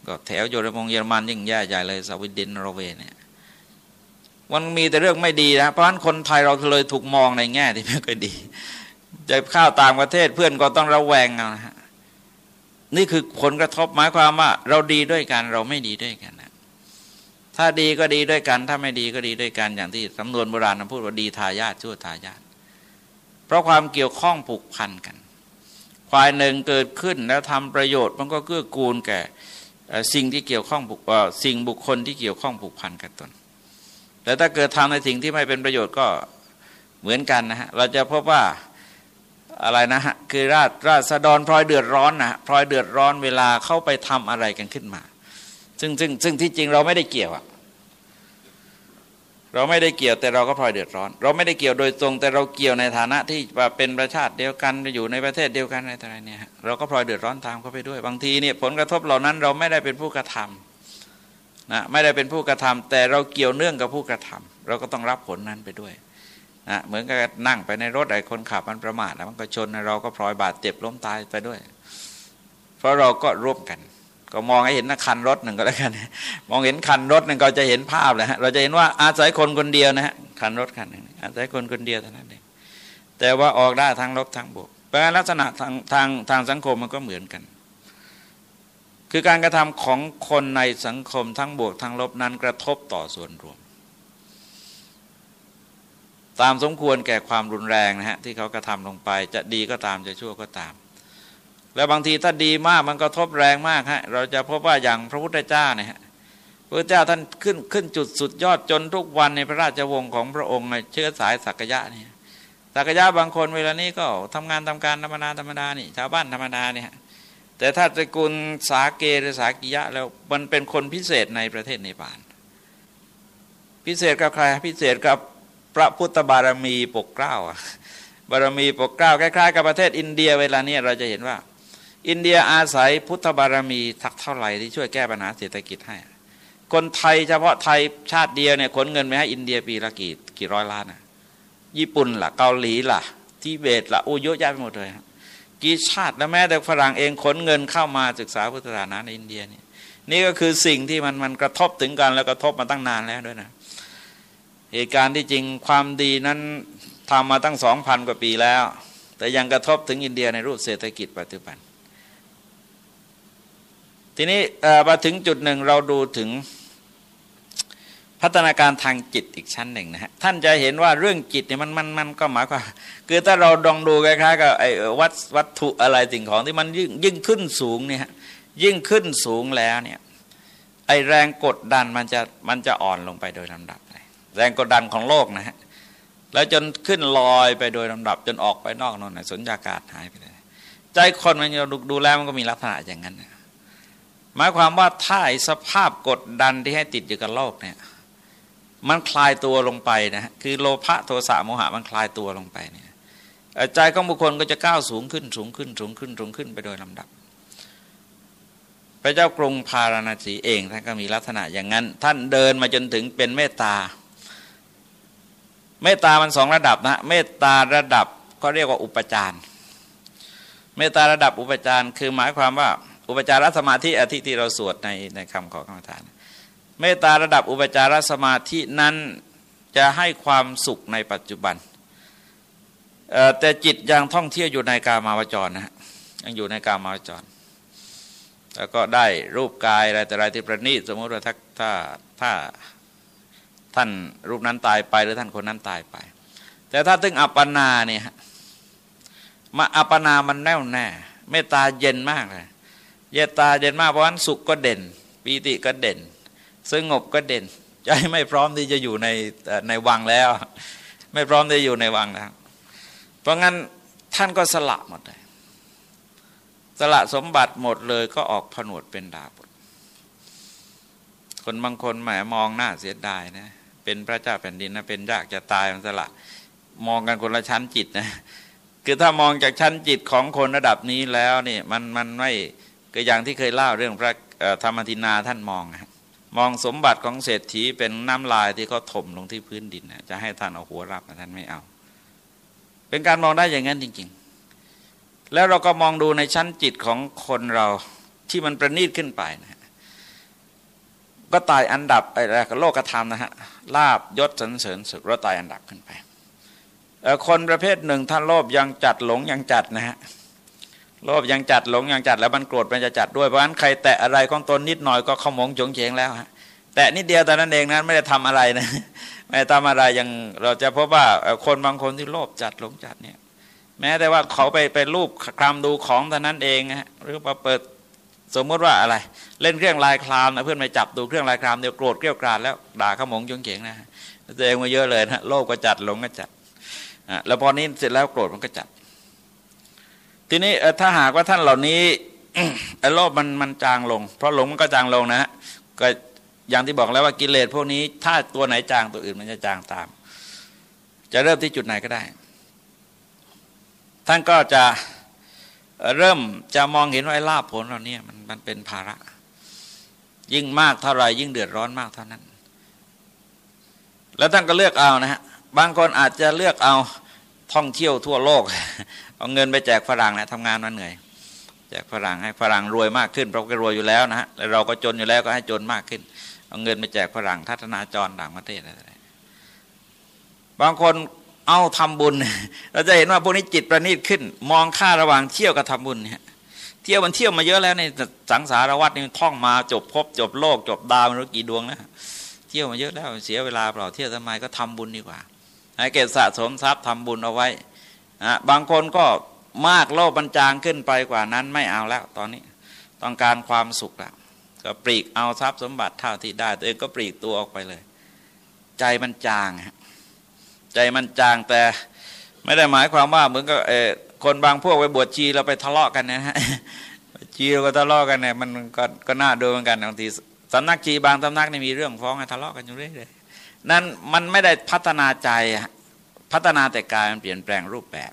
ก็แถวโยรมงเยอรมันยิ่งแย่ใหญ่เลยสวีเดนนอร์เวย์เนี่ย มันมีแต่เรื่องไม่ดีนะเพราะฉะนั้นคนไทยเราเลยถูกมองในแง่ที่ไม่ค่อยดีจะข้าวต่างประเทศเพื่อนก็ต้องระแวงเอานะฮะนี่คือผลกระทบหมายความว่า เราดีด้วยกัน เราไม่ดีด้วยกันนะถ้าดีก็ดีด้วยกัน ถ้าไม่ดีก็ดีด้วยกันอย่างที่สำนวนโบราณพูดว่าดีทายาทชั่วทายาทเพราะความเกี่ยวข้องผูกพันกันฝ่ายหนึ่งเกิดขึ้นแล้วทำประโยชน์มันก็เกื้อกูลแก่สิ่งที่เกี่ยวข้องสิ่งบุคคลที่เกี่ยวข้องผูกพันกันตน แต่ถ้าเกิดทำในสิ่งที่ไม่เป็นประโยชน์ก็เหมือนกันนะฮะเราจะพบว่าอะไรนะฮะคือราชราษฎรพลอยเดือดร้อนนะพลอยเดือดร้อนเวลาเข้าไปทำอะไรกันขึ้นมา ซึ่งซึ่งซึ่งที่จริงเราไม่ได้เกี่ยวอะเราไม่ได้เกี่ยวแต่เราก็พลอยเดือดร้อน เราไม่ได้เกี่ยวโดยตรง แต่เราเกี่ยวในฐานะที่เป็นประชาติเดียวกันอยู่ในประเทศเดียวกันอะไรต่างๆเนี่ยเราก็พลอยเดือดร้อนตามเขาไปด้วย บางทีเนี่ยผลกระทบเหล่านั้นเราไม่ได้เป็นผู้กระทำ นะไม่ได้เป็นผู้กระทำแต่เราเกี่ยวเนื่องกับผู้กระทำเราก็ต้องรับผลนั้นไปด้วยนะเหมือนกับนั่งไปในรถไอ้คนขับมันประมาทแล้วมันก็ชนเราก็พลอยบาดเจ็บล้มตายไปด้วย เพราะเราก็ร่วมกัน ก็มองให้เห็นคันรถหนึ่งก็แล้วกัน มองเห็นคันรถหนึ่งก็จะเห็นภาพเลยฮะเราจะเห็นว่าอาศัยคนคนเดียวนะฮะคันรถคันหนึ่งอาศัยคนคนเดียวเท่านั้นเองแต่ว่าออกได้ทั้งลบทั้งบวกแปลลักษณะทางทางทางสังคมมันก็เหมือนกัน คือการกระทำของคนในสังคมทั้งบวกทั้งลบนั้นกระทบต่อส่วนรวม ตามสมควรแก่ความรุนแรงนะฮะที่เขากระทำลงไป จะดีก็ตามจะชั่วก็ตาม แล้วบางทีถ้าดีมากมันก็ทบแรงมากฮะเราจะพบว่าอย่างพระพุทธเจ้าเนี่ยฮะพระเจ้าท่านขึ้นขึ้นจุดสุดยอดจนทุกวันในพระราชวงศ์ของพระองค์เชื้อสายสักยะเนี่ยสักยะบางคนเวลานี้ก็ทำงานทำการธรรมดาธรรมดานี่ชาวบ้านธรรมดาเนี่ย แต่ถ้าตระกูลสาเกหรือสากิยะแล้วมันเป็นคนพิเศษในประเทศเนปาลพิเศษกับใครพิเศษกับพระพุทธบารมีปกเกล้าบารมีปกเกล้าคล้ายๆกับประเทศอินเดียเวลานี้เราจะเห็นว่า อินเดียอาศัยพุทธบารมีทักเท่าไหร่ที่ช่วยแก้ปัญหาเศรษฐกิจให้ คนไทยเฉพาะไทยชาติเดียวเนี่ยขนเงินไปให้อินเดียปีละกี่กี่ร้อยล้านนะญี่ปุ่นละ่ะเกาหลีละ่ะทิเบตละ่ะโอ้เยอะแยะไปหมดเลย กี่ชาติแล้วแม้แต่ฝรั่งเองขนเงินเข้ามาศึกษาพุทธศาสนาในอินเดียเนี่ยนี่ก็คือสิ่งที่มันมันกระทบถึงกันแล้วกระทบมาตั้งนานแล้วด้วยนะเหตุการณ์ที่จริงความดีนั้นทำมาตั้งสองพันกว่าปีแล้ว แต่ยังกระทบถึงอินเดียในรูปเศรษฐกิจปัจจุบัน ทีนี้มาถึงจุดหนึ่งเราดูถึง พัฒนาการทางจิตอีกชั้นหนึ่งนะฮะท่านจะเห็นว่าเรื่องจิตเนี่ยมันมันมันก็หมายความคือถ้าเราดองดูคล้ายๆกับไอ้วัตวัตถุอะไรสิ่งของที่มันยิ่งยิ่งขึ้นสูงเนี่ยยิ่งขึ้นสูงแล้วเนี่ยไอ้แรงกดดันมันจะมันจะอ่อนลงไปโดยลำดับเลยแรงกดดันของโลกนะฮะแล้วจนขึ้นลอยไปโดยลำดับ จนออกไปนอกนนสุญญากาศหายไปเลยใจคนมันเราดูแล้วมันก็มีลักษณะอย่างนั้นหมายความว่าถ้าสภาพกดดันที่ให้ติดอยู่กับโลกเนี่ย มันคลายตัวลงไปนะคือโลภะโทสะโมหะมันคลายตัวลงไปเนี่ยใจของบุคคลก็จะก้าวสูงขึ้นสูงขึ้นสูงขึ้นสูงขึ้นไปโดยลำดับ พระเจ้ากรุงพาราณสีเองท่านก็มีลักษณะอย่างนั้น ท่านเดินมาจนถึงเป็นเมตตา เมตตามันสองระดับนะเมตตาระดับก็เรียกว่าอุปจารเมตตาระดับอุปจารคือหมายความว่าอุปจารสมาธิอธิที่เราสวดในในคำของกรรมฐาน เมตตาระดับอุปจารสมาธินั้นจะให้ความสุขในปัจจุบัน แต่จิตยังท่องเที่ยวอยู่ในกามาวจรนะฮะยังอยู่ในกามาวจร แล้วก็ได้รูปกายอะไรแต่อะไรที่ประณีตสมมติว่าถ้าถ้าถ้าท่านรูปนั้นตายไปหรือท่านคนนั้นตายไป แต่ถ้าถึงอัปปนาเนี่ยมาอัปปนามันแน่วแน่เมตตาเย็นมากเลยเยตาเด่นมากเพราะฉะนั้นสุขก็เด่นปีติก็เด่น สงบก็เด่นใจไม่พร้อมที่จะอยู่ในในวังแล้ว ไม่พร้อมที่จะอยู่ในวังแล้วเพราะงั้นท่านก็สละหมดเลยสละสมบัติหมดเลยก็ออกผนวดเป็นดาบคนบางคนแหมมองหน้าเสียดายนะเป็นพระเจ้าแผ่นดินนะเป็นยากจะตายมันสละ มองกันคนละชั้นจิตนะคือถ้ามองจากชั้นจิตของคนระดับนี้แล้วนี่มันมันไม่ก็อย่างที่เคยเล่าเรื่องพระธรรมทินาท่านมองนะ มองสมบัติของเศรษฐีเป็นน้ำลายที่เขาถมลงที่พื้นดินจะให้ท่านเอาหัวรับท่านไม่เอา เป็นการมองได้อย่างนั้นจริง ๆ แล้วเราก็มองดูในชั้นจิตของคนเราที่มันประณีตขึ้นไปนะก็ตายอันดับอะไรโลกธรรมนะฮะลาบยศสันเสริญสุขเราตายอันดับขึ้นไปคนประเภทหนึ่งท่านโลภยังจัดหลงยังจัดนะฮะ โลภยังจัดหลงยังจัดแล้วมันโกรธมันจะจัดด้วยเพราะฉะนั้นใครแตะอะไรของตนนิดหน่อยก็ขมงจงเฉงแล้วฮะแตะนิดเดียวแต่นั้นเองนั้นไม่ได้ทำอะไรนะไม่ได้ทำอะไรยังเราจะพบว่าคนบางคนที่โลภจัดหลงจัดเนี่ย แม้แต่ว่าเขาไปไปรูปคลำดูของแต่นั้นเองฮะหรือมาเปิดสมมติว่าอะไร เล่นเครื่องลายคลามนะเพื่อนไปจับดูเครื่องลายคลามเดี๋ยวโกรธเกลี้ยกราดแล้วด่าขมงจงเฉงนะตัวเองมาเยอะเลยนะโลภก็จัดหลงก็จัดแล้วพอนี้เสร็จแล้วโกรธมันก็จัด ทีนี้ถ้าหากว่าท่านเหล่านี้ไอ้โลภมันมันจางลง เพราะหลงมันก็จางลงนะฮะก็อย่างที่บอกแล้วว่ากิเลสพวกนี้ ถ้าตัวไหนจางตัวอื่นมันจะจางตาม จะเริ่มที่จุดไหนก็ได้ ท่านก็จะเริ่มจะมองเห็นว่าไอ้ลาภผลเราเนี่ยมันมันเป็นภาระ ยิ่งมากเท่าไรยิ่งเดือดร้อนมากเท่านั้น แล้วท่านก็เลือกเอานะฮะบางคนอาจจะเลือกเอาท่องเที่ยวทั่วโลก เอาเงินไปแจกฝรั่งนะทำงานมันเหนื่อยแจกฝรั่งให้ฝรั่งรวยมากขึ้นเพราะก็รวยอยู่แล้วนะฮะแล้วเราก็จนอยู่แล้วก็ให้จนมากขึ้น เอาเงินไปแจกฝรั่งทัศนาจรต่างประเทศอะไรบางคนเอาทำบุญ เราจะเห็นว่าพวกนี้จิตประณีตขึ้น มองค่าระหว่างเที่ยวกับทำบุญเนี่ยเที่ยวมันเที่ยวมาเยอะแล้วในสังสารวัตรนี่ท่องมาจบพบจบโลก จบดาวไม่รู้กี่ดวงนะเที่ยวมาเยอะแล้วเสียเวลาเปล่าเที่ยวทำไมก็ทำบุญดีกว่า ให้เก็บสะสมทรัพย์ทำบุญเอาไว้ นะบางคนก็มากโลภบัญจางขึ้นไปกว่านั้นไม่เอาแล้ว ตอนนี้ต้องการความสุขแล้วก็ปลีกเอาทรัพย์สมบัติเท่าที่ได้ตัวเองก็ปลีกตัวออกไปเลย ใจมันจางใจมันจางแต่ไม่ได้หมายความว่าเหมือนกับคนบางพวกไปบวชชีเราไปทะเลาะกันนะฮะชีเราก็ทะเลาะกันเนี่ยมันก็ก็น่าดูเหมือนกันบางทีสำนักชีบางสำนักนี่มีเรื่องฟ้องทะเลาะกันอยู่เรื่อยๆนั่นมันไม่ได้พัฒนาใจ พัฒนาแต่กายมันเปลี่ยนแปลงรูปแบบ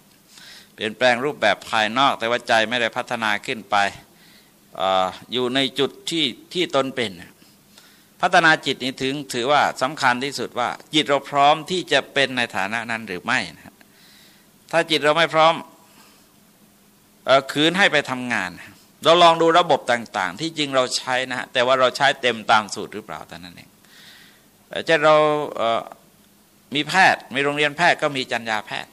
เปลี่ยนแปลงรูปแบบภายนอก แต่ว่าใจไม่ได้พัฒนาขึ้นไปออยู่ในจุดที่ที่ตนเป็น พัฒนาจิตนี้ถึงถือว่าสำคัญที่สุดว่า จิตเราพร้อมที่จะเป็นในฐานะนั้นหรือไม่นะถ้าจิตเราไม่พร้อมคืนให้ไปทำงาน เราลองดูระบบต่าง ๆ ที่จริงเราใช้นะฮะแต่ว่าเราใช้เต็มตามสูตรหรือเปล่าแต่นั้นเองจะเรา มีแพทย์ มีโรงเรียนแพทย์ก็มีจัญญาแพทย์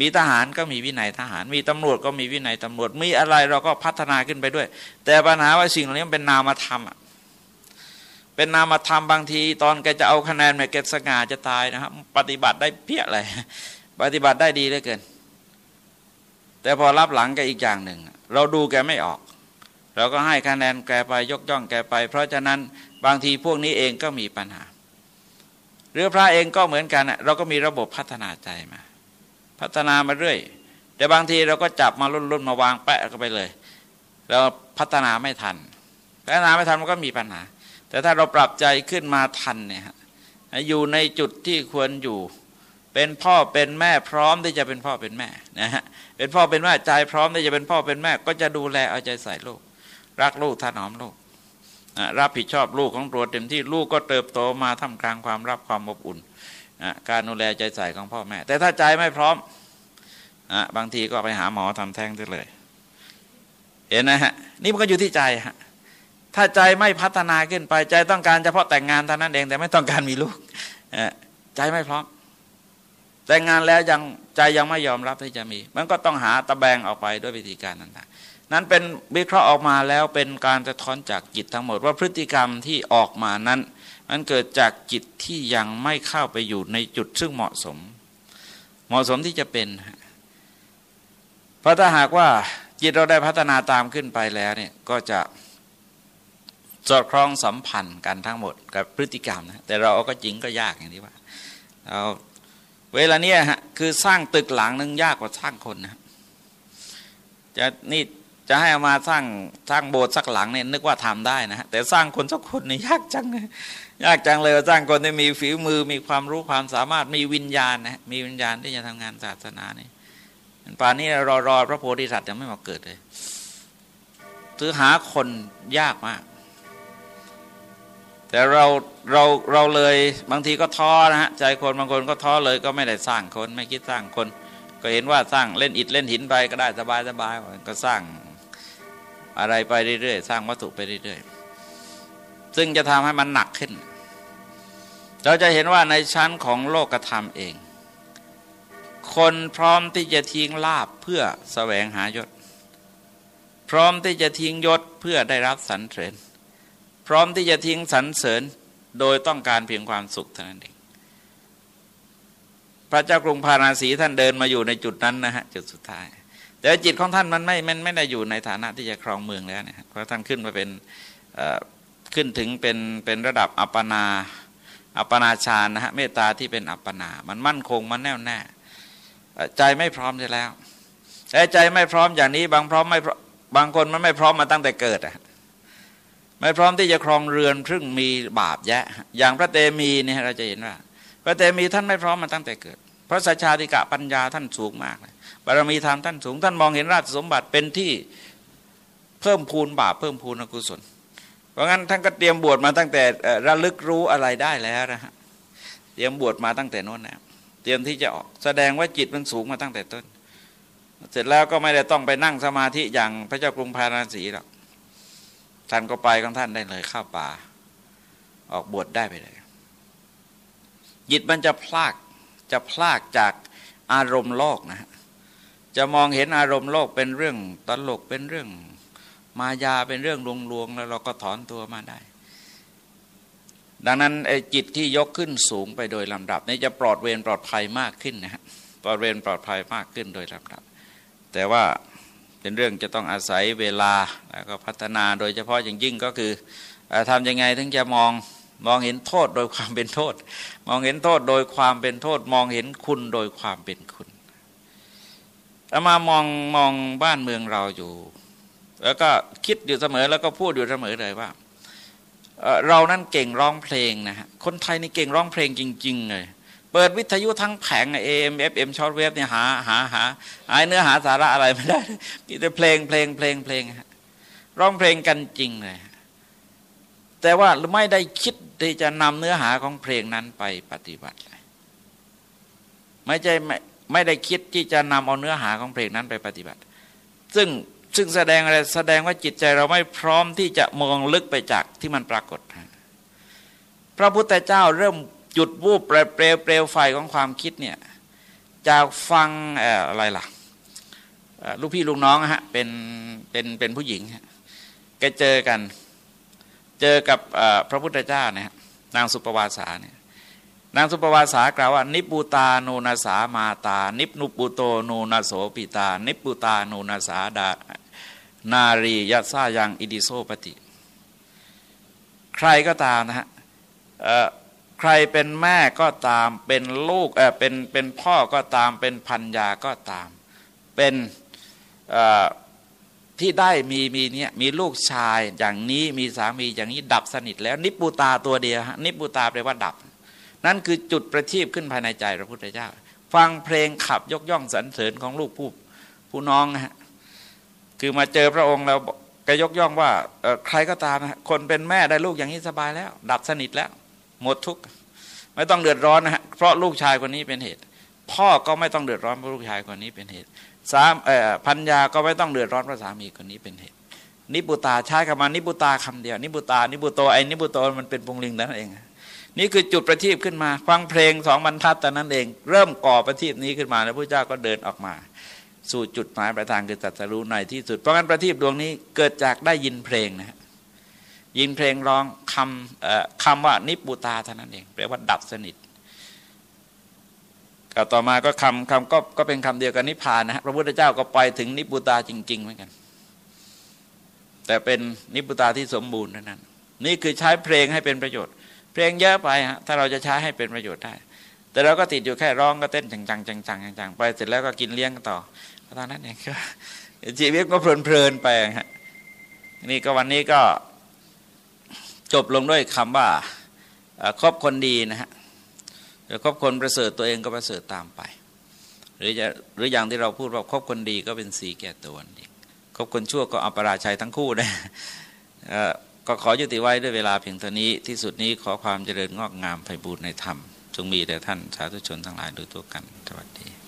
มีทหารก็มีวินัยทหาร มีตำรวจก็มีวินัยตำรวจ มีอะไรเราก็พัฒนาขึ้นไปด้วย แต่ปัญหาว่าสิ่งเหล่านี้เป็นนามธรรมเป็นนามธรรมบางที ตอนแกจะเอาคะแนนแม่แกสง่าจะตายนะครับ ปฏิบัติได้เพี้ยเลยปฏิบัติได้ดีเหลือเกิน แต่พอรับหลังแกอีกอย่างหนึ่ง เราดูแกไม่ออก เราก็ให้คะแนนแกไปยกย่องแกไป เพราะฉะนั้นบางทีพวกนี้เองก็มีปัญหา หรือพระเองก็เหมือนกันเราก็มีระบบพัฒนาใจมา พัฒนามาเรื่อย แต่บางทีเราก็จับมาลุ่นๆนมาวางแปะก็ไปเลย เราพัฒนาไม่ทัน พัฒนาไม่ทันมันก็มีปัญหา แต่ถ้าเราปรับใจขึ้นมาทันเนี่ยอยู่ในจุดที่ควรอยู่ เป็นพ่อเป็นแม่พร้อมที่จะเป็นพ่อเป็นแม่นะฮะเป็นพ่อเป็นแม่ใจพร้อมที่จะเป็นพ่อเป็นแม่ ก็จะดูแลเอาใจใส่ลูกรักลูกถนอมลูก รับผิดชอบลูกของตัวเต็มที่ลูกก็เติบโตมาทำกลางความรับความอบอุ่น การดูแลใจใส่ของพ่อแม่ แต่ถ้าใจไม่พร้อมบางทีก็ไปหาหมอทำแท้งได้เลย เห็นนะฮะ นี่มันก็อยู่ที่ใจฮะถ้าใจไม่พัฒนาขึ้นไปใจต้องการเฉพาะแต่งงานเท่านั้นเอง แต่ไม่ต้องการมีลูกใจไม่พร้อม แต่งงานแล้วยังใจยังไม่ยอมรับที่จะมี มันก็ต้องหาตะแบงออกไปด้วยวิธีการต่างๆ นั้นเป็นวิเคราะห์ออกมาแล้วเป็นการสะท้อนจากจิตทั้งหมดว่าพฤติกรรมที่ออกมานั้น มันเกิดจากจิตที่ยังไม่เข้าไปอยู่ในจุดซึ่งเหมาะสม เหมาะสมที่จะเป็นเพราะถ้าหากว่าจิตเราได้พัฒนาตามขึ้นไปแล้วเนี่ยก็จะสอดคล้องสัมพันธ์กันทั้งหมดกับพฤติกรรมนะแต่เราก็จริงก็ยากอย่างที่ว่าเราเวลาเนี้ยฮะคือสร้างตึกหลังนึงยากกว่าสร้างคนนะจะนี่ จะให้อามาสร้างสร้างโบสถ์สักหลังเนี่ยนึกว่าทำได้นะฮะแต่สร้างคนสักคนนี่ยากจังยากจังเลยสร้างคนที่มีฝีมือมีความรู้ความสามารถมีวิญญาณนะมีวิญญาณที่จะทำงานศาสนานี่ป่านนี้รอรอพระโพธิสัตว์ยังไม่มาเกิดเลยถือหาคนยากมาก แต่เราเราเราเลยบางทีก็ท้อนะฮะใจคนบางคนก็ท้อเลยก็ไม่ได้สร้างคนไม่คิดสร้างคน ก็เห็นว่าสร้างเล่นอิฐเล่นหินไปก็ได้สบายสบายก็สร้าง อะไรไปเรื่อยๆสร้างวัตถุไปเรื่อยๆซึ่งจะทำให้มันหนักขึ้น เราจะเห็นว่าในชั้นของโลกธรรมเอง คนพร้อมที่จะทิ้งลาบเพื่อแสวงหายศ พร้อมที่จะทิ้งยศเพื่อได้รับสรรเสริญ พร้อมที่จะทิ้งสรรเสริญโดยต้องการเพียงความสุขเท่านั้นเอง พระเจ้ากรุงพาราสีท่านเดินมาอยู่ในจุดนั้นนะฮะจุดสุดท้าย แต่จิตของท่านมันไม่มันไม่ได้อยู่ในฐานะที่จะครองเมืองแล้วเนะเพราะท่านขึ้นมาเป็นขึ้นถึงเป็นเป็นระดับอัปปนาอัปปนาฌานนะฮะเมตตาที่เป็นอัปปนา มันมั่นคงมันแน่วแน่ใจไม่พร้อมใช่แล้วแต่ใจไม่พร้อมอย่างนี้ บางพร้อมไม่บางคนมันไม่พร้อมมาตั้งแต่เกิดอะไม่พร้อมที่จะครองเรือนซึ่งมีบาปแยะ อย่างพระเตมีเนี่ยเราจะเห็นว่า พระเตมีท่านไม่พร้อมมาตั้งแต่เกิด เพราะสัจชาติกะปัญญาท่านสูงมากเลย บารมีธรรมท่านสูง ท่านมองเห็นราชสมบัติเป็นที่เพิ่มพูนบาปเพิ่มพูนอกุศล เพราะงั้นท่านก็เตรียมบวชมาตั้งแต่ระลึกรู้อะไรได้แล้วนะฮะเตรียมบวชมาตั้งแต่น้นนะเตรียมที่จะออกแสดงว่าจิตมันสูงมาตั้งแต่ต้น เสร็จแล้วก็ไม่ได้ต้องไปนั่งสมาธิอย่างพระเจ้ากรุงพาราสีหรอกท่านก็ไปของท่านได้เลยเข้าป่า ออกบวชได้ไปเลยจิตมันจะพลากจะพลากจากอารมณ์โลกนะฮะ จะมองเห็นอารมณ์โลกเป็นเรื่องตลกเป็นเรื่อง มายาเป็นเรื่องลวงลวงแล้วเราก็ถอนตัวมาได้ ดังนั้นไอ้จิตที่ยกขึ้นสูงไปโดยลำดับนี่จะปลอดเวรปลอดภัยมากขึ้นนะฮะปลอดเวรปลอดภัยมากขึ้นโดยลำดับ แต่ว่าเป็นเรื่องจะต้องอาศัยเวลาแล้วก็พัฒนาโดยเฉพาะอย่างยิ่งก็คือทำยังไงถึงจะมองมองเห็นโทษโดยความเป็นโทษ มองเห็นโทษโดยความเป็นโทษ มองเห็นคุณโดยความเป็นคุณ อามามองมองบ้านเมืองเราอยู่ แล้วก็คิดอยู่เสมอแล้วก็พูดอยู่เสมอเลยว่าเรานั้นเก่งร้องเพลงนะฮะคนไทยนี่เก่งร้องเพลงจริง ๆ เลย เปิดวิทยุทั้งแผง AM FM short wave เนี่ยหาหาหาหาเนื้อหาสาระอะไรไม่ได้มีแต่เพลงเพลงเพลงเพลงร้องเพลงกันจริงเลยแต่ว่าไม่ได้คิดที่จะนำเนื้อหาของเพลงนั้นไปปฏิบัติเลยไม่ใช่ ไม่ได้คิดที่จะนำเอาเนื้อหาของเพลงนั้นไปปฏิบัติ ซึ่งซึ่งแสดงอะไรแสดงว่าจิตใจเราไม่พร้อมที่จะมองลึกไปจากที่มันปรากฏ พระพุทธเจ้าเริ่มจุดวูบเปลวเปลวไฟของความคิดเนี่ยจากฟังอะไรล่ะลูกพี่ลูกน้องฮะเป็นเป็นเป็นผู้หญิงแกเจอกัน เจอกับพระพุทธเจ้าเนี่ยนางสุปวาสาเนี่ย นางสุปวาสากล่าวว่า นิปูตาโนนาสามาตา นิปนุปุโตโนนาโสปิตา นิปุตาโนนาสาดานารียัสายังอิดิโซปติ ใครก็ตามนะฮะใครเป็นแม่ก็ตามเป็นลูกเออเป็นเป็นพ่อก็ตามเป็นพันยาก็ตาม เป็นที่ได้มีมีเนี่ยมีลูกชายอย่างนี้มีสามีอย่างนี้ดับสนิทแล้ว นิปุตาตัวเดียวนิปุตาแปลว่าดับ นั่นคือจุดประทีปขึ้นภายในใจพระพุทธเจ้า ฟังเพลงขับยกย่องสรรเสริญของลูกผู้ผู้น้องนะฮะคือมาเจอพระองค์แล้วก็ยกย่องว่าใครก็ตามนะคนเป็นแม่ได้ลูกอย่างนี้สบายแล้ว ดับสนิทแล้ว หมดทุกข์ไม่ต้องเดือดร้อนนะฮะเพราะลูกชายคนนี้เป็นเหตุ พ่อก็ไม่ต้องเดือดร้อนเพราะลูกชายคนนี้เป็นเหตุสามพัญญาก็ไม่ต้องเดือดร้อนเพราะสามีคนนี้เป็นเหตุ นิบุตาใช้คำว่านิบุตาคำเดียว นิบุตานิบุโตไอ้นิบุโตมันเป็นปุงลิงนั่นเอง นี่คือจุดประทีปขึ้นมา ฟังเพลงสองบรรทัดแต่นั้นเอง เริ่มก่อประทีปนี้ขึ้นมาแล้วพระเจ้าก็เดินออกมา สู่จุดหมายปลายทางคือตัสรู้ในที่สุดเพราะงั้นประทีปดวงนี้เกิดจากได้ยินเพลงนะฮะยินเพลงร้องคำคำว่านิบุตาเท่านั้นเองแปลว่าดับสนิทก็ต่อมาก็คำคำก็ก็เป็นคำเดียวกันนิพพานนะฮะพระพุทธเจ้าก็ไปถึงนิพุตาจริง ๆ เหมือนกัน แต่เป็นนิพุตาที่สมบูรณ์นั้น นี่คือใช้เพลงให้เป็นประโยชน์ เพลงเยอะไปฮะถ้าเราจะใช้ให้เป็นประโยชน์ได้ แต่เราก็ติดอยู่แค่ร้องก็เต้นจังๆจังๆจังๆไปเสร็จแล้วก็กินเลี้ยงต่อตอนนั้นเองก็ชีวิตก็เพลินๆไปฮะนี่ก็วันนี้ก็จบลงด้วยคำว่าครบคนดีนะฮะจะคบคนประเสริฐตัวเองก็ประเสริฐตามไป หรือจะหรืออย่างที่เราพูดว่าคบคนดีก็เป็นสีแก่ตัวนี่คบคนชั่วก็อัปราชัยทั้งคู่นะ ก็ขอยุติไว้ด้วยเวลาเพียงเท่านี้ที่สุดนี้ขอความเจริญงอกงามไพบูรณ์ในธรรม จงมีแด่ท่านสาธุชนทั้งหลายโดยตัวกันสวัสดี